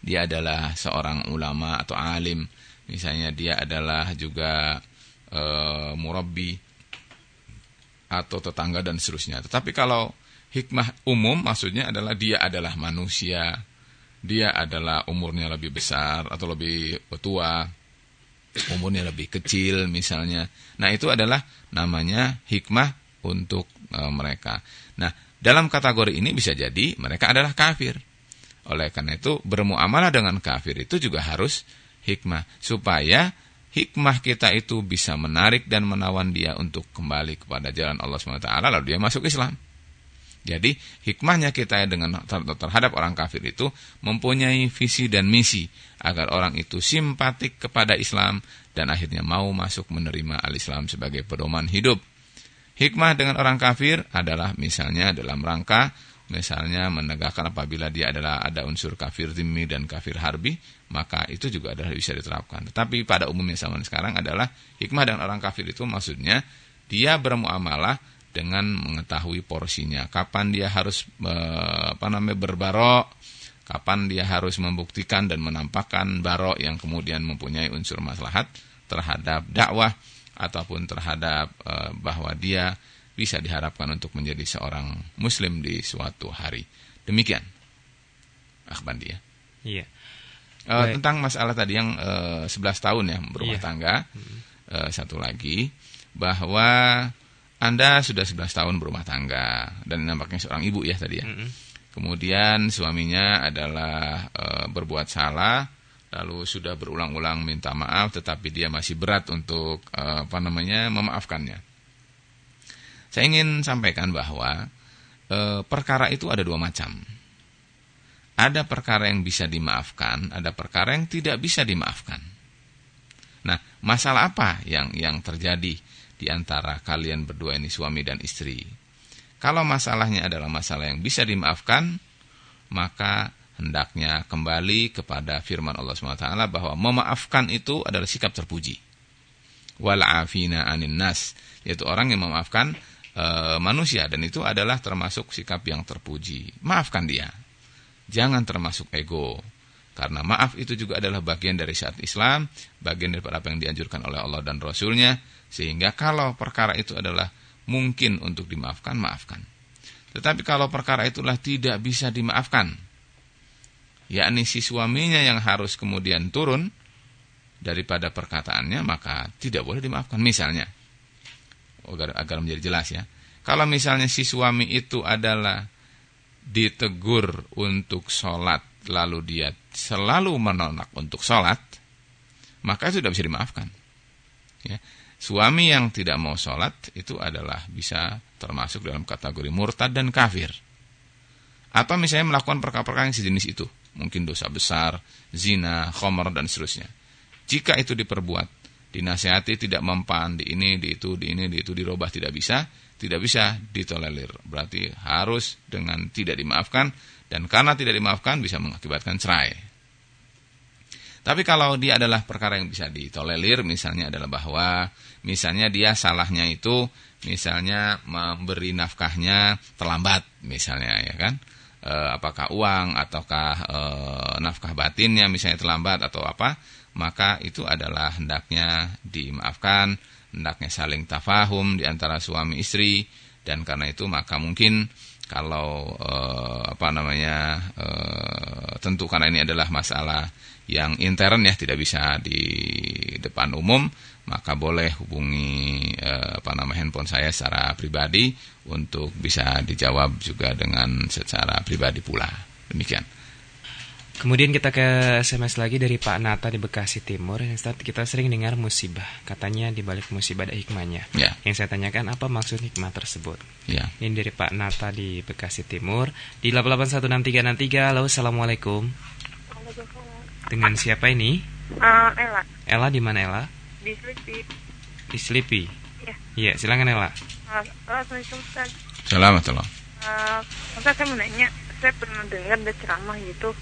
dia adalah seorang ulama atau alim, misalnya dia adalah juga e, murabbi, atau tetangga dan seterusnya. Tetapi kalau hikmah umum maksudnya adalah dia adalah manusia, dia adalah umurnya lebih besar atau lebih tua, umurnya lebih kecil misalnya. Nah, itu adalah namanya hikmah untuk e, mereka. Nah, dalam kategori ini bisa jadi mereka adalah kafir. Oleh karena itu bermuamalah dengan kafir itu juga harus hikmah supaya hikmah kita itu bisa menarik dan menawan dia untuk kembali kepada jalan Allah SWT lalu dia masuk Islam. Jadi hikmahnya kita dengan terhadap orang kafir itu mempunyai visi dan misi agar orang itu simpatik kepada Islam dan akhirnya mau masuk menerima al-Islam sebagai pedoman hidup. Hikmah dengan orang kafir adalah misalnya dalam rangka misalnya menegakkan apabila dia adalah ada unsur kafir zimmi dan kafir harbi, maka itu juga adalah bisa diterapkan. Tetapi pada umumnya zaman sekarang adalah hikmah dan orang kafir itu maksudnya dia bermuamalah dengan mengetahui porsinya, kapan dia harus apa namanya berbarok, kapan dia harus membuktikan dan menampakkan barok yang kemudian mempunyai unsur maslahat terhadap dakwah ataupun terhadap bahwa dia bisa diharapkan untuk menjadi seorang muslim di suatu hari. Demikian. Akhbandi ya. Iya. Uh, tentang masalah tadi yang uh, 11 tahun ya berumah iya. tangga. Uh, satu lagi bahwa Anda sudah 11 tahun berumah tangga dan nampaknya seorang ibu ya tadi ya. Mm -hmm. Kemudian suaminya adalah uh, berbuat salah lalu sudah berulang-ulang minta maaf tetapi dia masih berat untuk uh, apa namanya memaafkannya. Saya ingin sampaikan bahwa e, perkara itu ada dua macam. Ada perkara yang bisa dimaafkan, ada perkara yang tidak bisa dimaafkan. Nah, masalah apa yang yang terjadi di antara kalian berdua ini suami dan istri? Kalau masalahnya adalah masalah yang bisa dimaafkan, maka hendaknya kembali kepada firman Allah SWT bahwa memaafkan itu adalah sikap terpuji. Wal'afina anin nas, yaitu orang yang memaafkan e, manusia dan itu adalah termasuk sikap yang terpuji. Maafkan dia. Jangan termasuk ego. Karena maaf itu juga adalah bagian dari syariat Islam, bagian dari apa yang dianjurkan oleh Allah dan Rasulnya, sehingga kalau perkara itu adalah mungkin untuk dimaafkan, maafkan. Tetapi kalau perkara itulah tidak bisa dimaafkan, yakni si suaminya yang harus kemudian turun daripada perkataannya, maka tidak boleh dimaafkan. Misalnya, agar, agar menjadi jelas ya. Kalau misalnya si suami itu adalah ditegur untuk sholat, lalu dia selalu menolak untuk sholat, maka itu tidak bisa dimaafkan. Ya. Suami yang tidak mau sholat itu adalah bisa termasuk dalam kategori murtad dan kafir. Atau misalnya melakukan perkara-perkara yang sejenis itu. Mungkin dosa besar, zina, khomer, dan seterusnya. Jika itu diperbuat dinasihati tidak mempan di ini, di itu, di ini, di itu dirubah tidak bisa, tidak bisa ditolerir. Berarti harus dengan tidak dimaafkan dan karena tidak dimaafkan bisa mengakibatkan cerai. Tapi kalau dia adalah perkara yang bisa ditolerir, misalnya adalah bahwa misalnya dia salahnya itu misalnya memberi nafkahnya terlambat misalnya ya kan. E, apakah uang ataukah e, nafkah batinnya misalnya terlambat atau apa? maka itu adalah hendaknya dimaafkan, hendaknya saling tafahum di antara suami istri dan karena itu maka mungkin kalau eh, apa namanya eh, tentu karena ini adalah masalah yang intern ya tidak bisa di depan umum maka boleh hubungi eh, apa nama handphone saya secara pribadi untuk bisa dijawab juga dengan secara pribadi pula demikian Kemudian kita ke SMS lagi dari Pak Nata di Bekasi Timur. Yang saat kita sering dengar musibah. Katanya di balik musibah ada hikmahnya. Ya. Yang saya tanyakan apa maksud hikmah tersebut? Ya. Ini dari Pak Nata di Bekasi Timur. Di 8816363. Halo, Assalamualaikum. Dengan siapa ini? Uh, Ella. Ella di mana Ella? Di Slipi. Di Slipi. Iya. Iya, silakan Ella. Uh, Assalamualaikum Ustaz. Selamat Allah. Uh, Ustaz saya mau nanya, saya pernah dengar ada ceramah gitu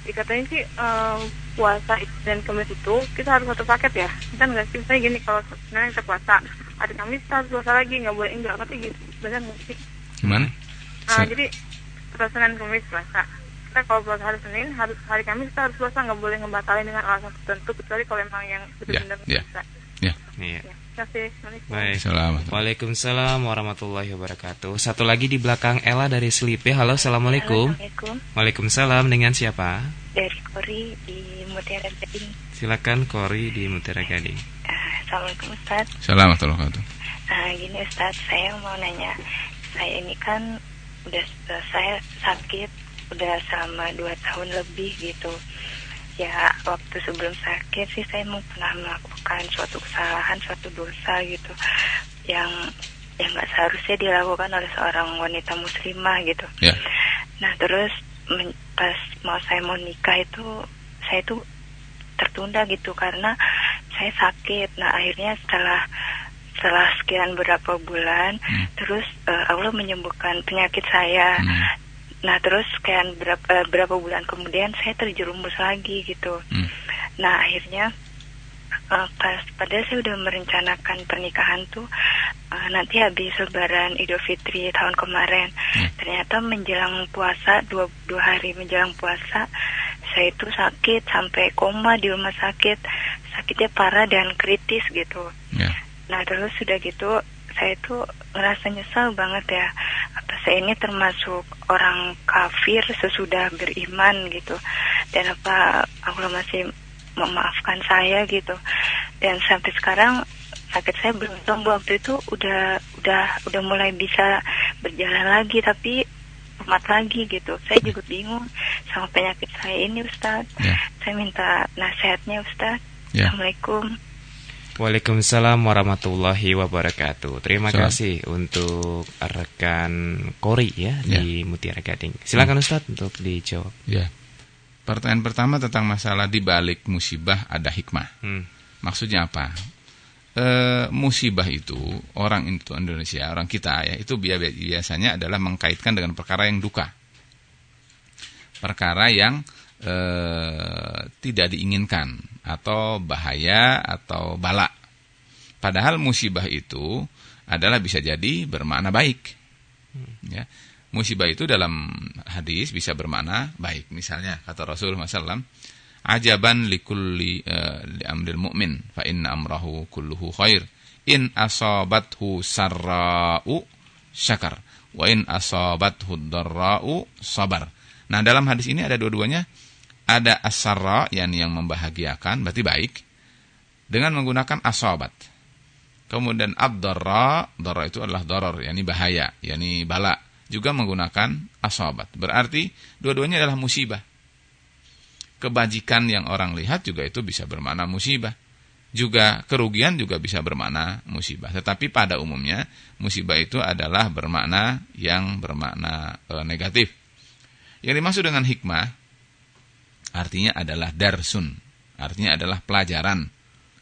dikatanya sih um, puasa dan kemis itu kita harus satu paket ya kita nggak sih misalnya gini kalau sebenarnya kita puasa hari kamis kita harus puasa lagi nggak boleh enggak ngerti gitu benar nggak sih gimana uh, jadi puasa senin kemis puasa kita kalau puasa hari senin harus hari kamis kita harus puasa nggak boleh ngebatalin dengan alasan tertentu kecuali kalau emang yang benar-benar yeah, bisa yeah. Iya. Ya. Kasih. Baik. Selamat. Waalaikumsalam warahmatullahi wabarakatuh. Satu lagi di belakang Ella dari Selipi. Halo, assalamualaikum. Assalamualaikum. Waalaikumsalam. Dengan siapa? Dari Kori di Mutiara Gading. Silakan Kori di Mutiara Gading. Uh, Assalamualaikum Ustaz. Selamat wabarakatuh. Uh, gini Ustaz, saya mau nanya. Saya ini kan udah saya sakit udah selama dua tahun lebih gitu ya waktu sebelum sakit sih saya mau pernah melakukan suatu kesalahan suatu dosa gitu yang yang nggak seharusnya dilakukan oleh seorang wanita muslimah gitu yeah. nah terus men, pas mau saya mau nikah itu saya itu tertunda gitu karena saya sakit nah akhirnya setelah setelah sekian berapa bulan hmm. terus uh, Allah menyembuhkan penyakit saya hmm. Nah terus kayak berapa berapa bulan kemudian saya terjerumus lagi gitu hmm. nah akhirnya uh, pas padahal saya udah merencanakan pernikahan tuh uh, nanti habis lebaran Idul Fitri tahun kemarin hmm. ternyata menjelang puasa dua dua hari menjelang puasa saya itu sakit sampai koma di rumah sakit sakitnya parah dan kritis gitu yeah. nah terus sudah gitu saya itu ngerasa nyesal banget ya. Apa saya ini termasuk orang kafir sesudah beriman gitu. Dan apa Allah masih memaafkan saya gitu. Dan sampai sekarang sakit saya belum sembuh. Waktu itu udah udah udah mulai bisa berjalan lagi tapi umat lagi gitu. Saya juga bingung sama penyakit saya ini Ustaz ya. saya minta nasihatnya Ustaz ya. Assalamualaikum Waalaikumsalam warahmatullahi wabarakatuh. Terima so. kasih untuk rekan Kori ya, ya. di Mutiara Gading. Silakan hmm. Ustaz untuk dijawab. Ya. Pertanyaan pertama tentang masalah di balik musibah ada hikmah. Hmm. Maksudnya apa? E, musibah itu orang Indonesia, orang kita ya, itu biasanya adalah mengkaitkan dengan perkara yang duka. Perkara yang e, tidak diinginkan atau bahaya atau bala. Padahal musibah itu adalah bisa jadi bermakna baik. Ya. Musibah itu dalam hadis bisa bermakna baik. Misalnya kata Rasulullah SAW, ajaban likulli uh, li amril mu'min fa inna amrahu kulluhu khair in asabathu sarra'u syakar wa in asabathu dharra'u sabar. Nah, dalam hadis ini ada dua-duanya ada asarra yang yang membahagiakan berarti baik dengan menggunakan asobat. Kemudian abdarra, darra itu adalah doror, yakni bahaya, yakni bala, juga menggunakan asobat. Berarti dua-duanya adalah musibah. Kebajikan yang orang lihat juga itu bisa bermakna musibah. Juga kerugian juga bisa bermakna musibah. Tetapi pada umumnya musibah itu adalah bermakna yang bermakna e, negatif. Yang dimaksud dengan hikmah artinya adalah darsun, artinya adalah pelajaran.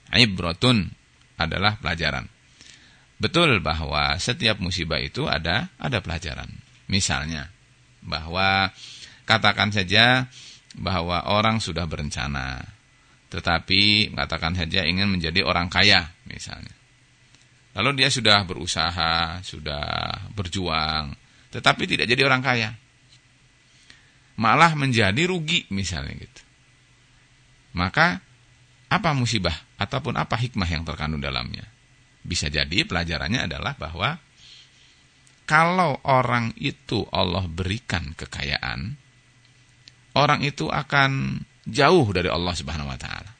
Ibratun adalah pelajaran. Betul bahwa setiap musibah itu ada ada pelajaran. Misalnya bahwa katakan saja bahwa orang sudah berencana tetapi katakan saja ingin menjadi orang kaya misalnya. Lalu dia sudah berusaha, sudah berjuang, tetapi tidak jadi orang kaya malah menjadi rugi misalnya gitu. Maka apa musibah ataupun apa hikmah yang terkandung dalamnya? Bisa jadi pelajarannya adalah bahwa kalau orang itu Allah berikan kekayaan, orang itu akan jauh dari Allah Subhanahu wa taala.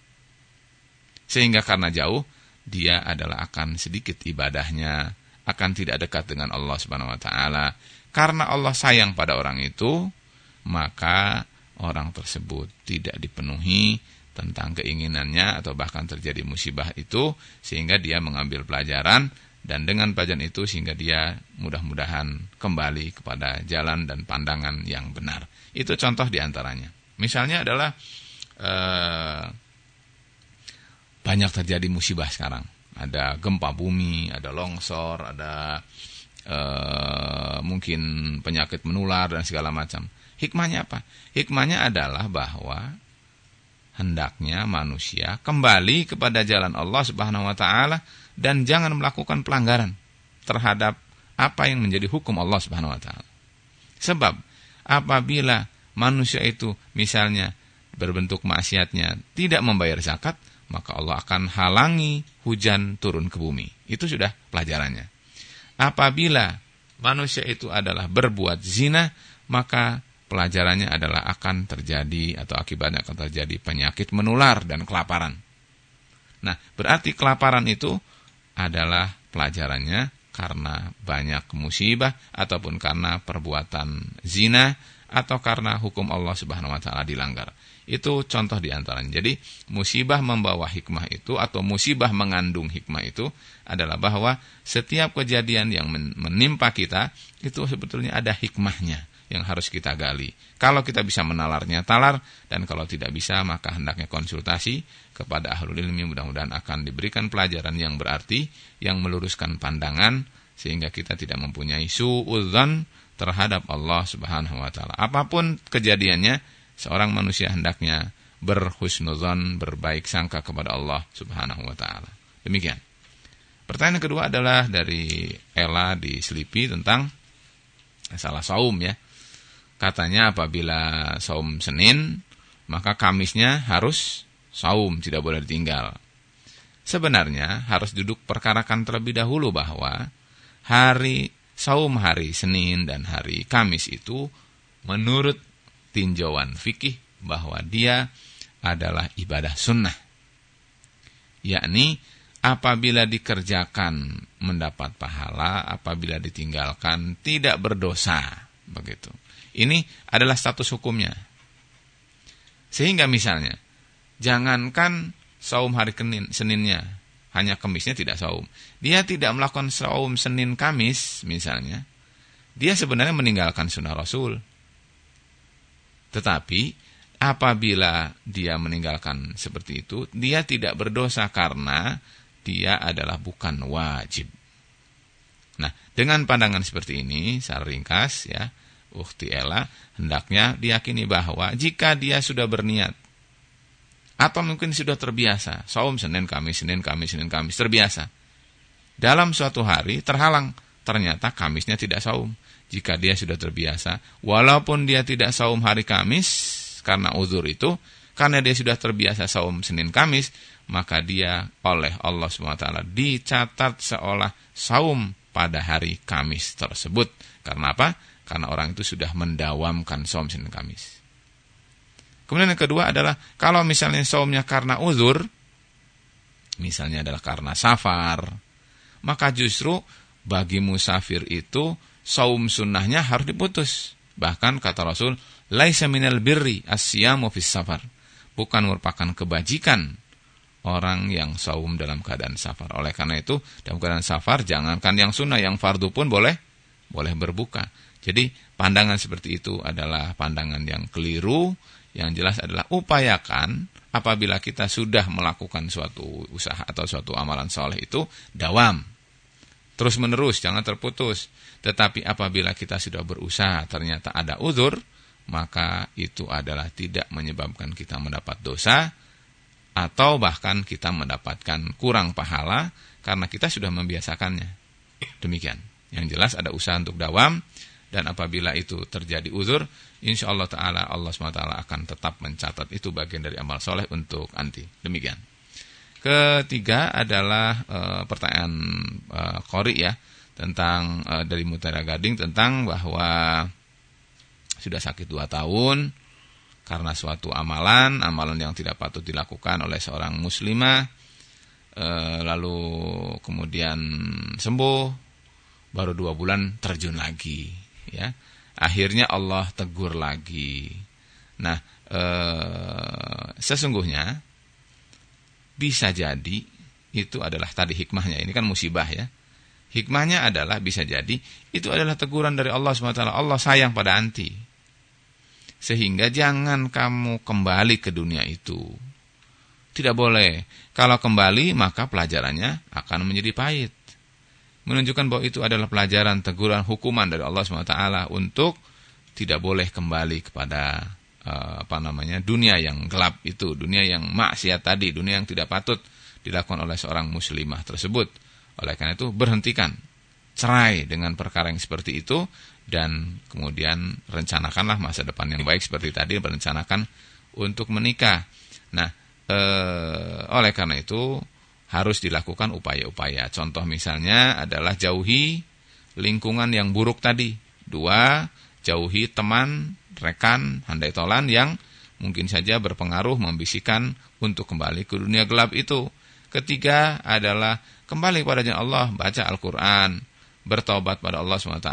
Sehingga karena jauh, dia adalah akan sedikit ibadahnya, akan tidak dekat dengan Allah Subhanahu wa taala. Karena Allah sayang pada orang itu, maka orang tersebut tidak dipenuhi tentang keinginannya atau bahkan terjadi musibah itu sehingga dia mengambil pelajaran dan dengan pelajaran itu sehingga dia mudah-mudahan kembali kepada jalan dan pandangan yang benar. Itu contoh di antaranya. Misalnya adalah eh, banyak terjadi musibah sekarang. Ada gempa bumi, ada longsor, ada eh, mungkin penyakit menular dan segala macam. Hikmahnya apa? Hikmahnya adalah bahwa hendaknya manusia kembali kepada jalan Allah Subhanahu wa taala dan jangan melakukan pelanggaran terhadap apa yang menjadi hukum Allah Subhanahu wa taala. Sebab apabila manusia itu misalnya berbentuk maksiatnya tidak membayar zakat, maka Allah akan halangi hujan turun ke bumi. Itu sudah pelajarannya. Apabila manusia itu adalah berbuat zina, maka pelajarannya adalah akan terjadi atau akibatnya akan terjadi penyakit menular dan kelaparan. Nah, berarti kelaparan itu adalah pelajarannya karena banyak musibah ataupun karena perbuatan zina atau karena hukum Allah Subhanahu wa taala dilanggar. Itu contoh di antaranya. Jadi musibah membawa hikmah itu atau musibah mengandung hikmah itu adalah bahwa setiap kejadian yang menimpa kita itu sebetulnya ada hikmahnya yang harus kita gali. Kalau kita bisa menalarnya, talar. Dan kalau tidak bisa, maka hendaknya konsultasi kepada ahlul ilmi. Mudah-mudahan akan diberikan pelajaran yang berarti, yang meluruskan pandangan, sehingga kita tidak mempunyai su'udzan terhadap Allah Subhanahu wa taala. Apa pun kejadiannya, seorang manusia hendaknya berhusnuzon, berbaik sangka kepada Allah Subhanahu wa taala. Demikian. Pertanyaan kedua adalah dari Ella di Selipi tentang salah saum ya. Katanya apabila saum Senin, maka Kamisnya harus saum, tidak boleh ditinggal. Sebenarnya harus duduk perkarakan terlebih dahulu bahwa hari saum hari Senin dan hari Kamis itu menurut tinjauan fikih bahwa dia adalah ibadah sunnah. Yakni apabila dikerjakan mendapat pahala, apabila ditinggalkan tidak berdosa. Begitu. Ini adalah status hukumnya. Sehingga misalnya, jangankan saum hari Kenin, Seninnya, hanya Kemisnya tidak saum. Dia tidak melakukan saum Senin Kamis misalnya, dia sebenarnya meninggalkan sunnah Rasul. Tetapi apabila dia meninggalkan seperti itu, dia tidak berdosa karena dia adalah bukan wajib. Nah, dengan pandangan seperti ini, secara ringkas ya, Ukti Ella hendaknya diyakini bahwa jika dia sudah berniat atau mungkin sudah terbiasa, saum Senin Kamis, Senin Kamis, Senin Kamis, terbiasa. Dalam suatu hari terhalang, ternyata Kamisnya tidak saum. Jika dia sudah terbiasa, walaupun dia tidak saum hari Kamis, karena uzur itu, karena dia sudah terbiasa saum Senin Kamis, maka dia oleh Allah SWT dicatat seolah saum pada hari Kamis tersebut. Karena apa? Karena orang itu sudah mendawamkan saum Senin Kamis. Kemudian yang kedua adalah kalau misalnya saumnya karena uzur, misalnya adalah karena safar, maka justru bagi musafir itu saum sunnahnya harus diputus. Bahkan kata Rasul, laisa minal birri asyamu fis safar. Bukan merupakan kebajikan orang yang saum dalam keadaan safar. Oleh karena itu, dalam keadaan safar jangankan yang sunnah, yang fardu pun boleh boleh berbuka. Jadi pandangan seperti itu adalah pandangan yang keliru yang jelas adalah upayakan apabila kita sudah melakukan suatu usaha atau suatu amalan soleh itu dawam. Terus menerus, jangan terputus. Tetapi apabila kita sudah berusaha ternyata ada uzur, maka itu adalah tidak menyebabkan kita mendapat dosa atau bahkan kita mendapatkan kurang pahala karena kita sudah membiasakannya. Demikian. Yang jelas ada usaha untuk dawam dan apabila itu terjadi uzur, insya Allah Ta'ala Allah SWT akan tetap mencatat itu bagian dari amal soleh untuk anti. Demikian. Ketiga adalah e, pertanyaan e, Kori ya tentang e, dari Mutiara Gading tentang bahwa sudah sakit dua tahun karena suatu amalan, amalan yang tidak patut dilakukan oleh seorang muslimah, e, lalu kemudian sembuh, baru dua bulan terjun lagi ya. Akhirnya Allah tegur lagi. Nah e, sesungguhnya bisa jadi itu adalah tadi hikmahnya. Ini kan musibah ya. Hikmahnya adalah bisa jadi itu adalah teguran dari Allah swt Allah sayang pada anti. Sehingga jangan kamu kembali ke dunia itu. Tidak boleh. Kalau kembali maka pelajarannya akan menjadi pahit menunjukkan bahwa itu adalah pelajaran teguran hukuman dari Allah SWT untuk tidak boleh kembali kepada uh, apa namanya dunia yang gelap itu, dunia yang maksiat tadi, dunia yang tidak patut dilakukan oleh seorang muslimah tersebut. Oleh karena itu berhentikan, cerai dengan perkara yang seperti itu dan kemudian rencanakanlah masa depan yang baik seperti tadi merencanakan untuk menikah. Nah, uh, oleh karena itu harus dilakukan upaya-upaya. Contoh misalnya adalah jauhi lingkungan yang buruk tadi. Dua, jauhi teman, rekan, handai tolan yang mungkin saja berpengaruh membisikkan untuk kembali ke dunia gelap itu. Ketiga adalah kembali kepada Allah, baca Al-Quran, bertobat pada Allah SWT,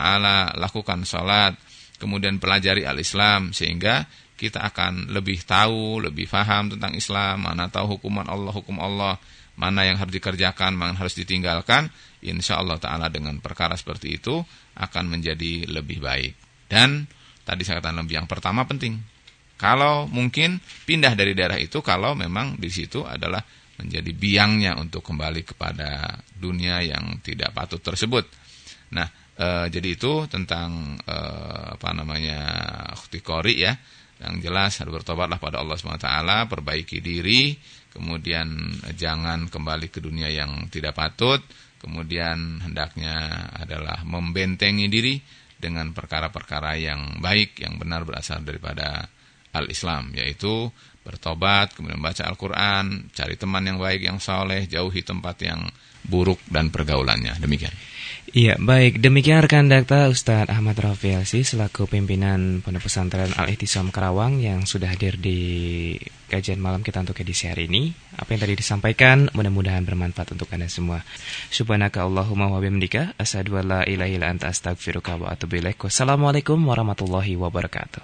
lakukan sholat, kemudian pelajari al-Islam, sehingga kita akan lebih tahu, lebih faham tentang Islam, mana tahu hukuman Allah, hukum Allah, mana yang harus dikerjakan, mana yang harus ditinggalkan, insya Allah Ta'ala dengan perkara seperti itu akan menjadi lebih baik. Dan tadi saya katakan lebih yang pertama penting. Kalau mungkin pindah dari daerah itu kalau memang di situ adalah menjadi biangnya untuk kembali kepada dunia yang tidak patut tersebut. Nah, Uh, jadi itu tentang uh, apa namanya khtikori ya. Yang jelas harus bertobatlah pada Allah SWT, perbaiki diri, kemudian jangan kembali ke dunia yang tidak patut, kemudian hendaknya adalah membentengi diri dengan perkara-perkara yang baik, yang benar berasal daripada al-Islam, yaitu bertobat, kemudian baca Al-Quran, cari teman yang baik, yang soleh, jauhi tempat yang buruk dan pergaulannya. Demikian. Iya, baik. Demikian rekan dakta Ustadz Ahmad Rafi Elsi selaku pimpinan Pondok Pesantren Al-Ihtisam Karawang yang sudah hadir di kajian malam kita untuk edisi hari ini. Apa yang tadi disampaikan mudah-mudahan bermanfaat untuk Anda semua. Subhanaka Allahumma wa bihamdika asyhadu an la ilaha illa anta astaghfiruka wa atubu ilaik. Wassalamualaikum warahmatullahi wabarakatuh.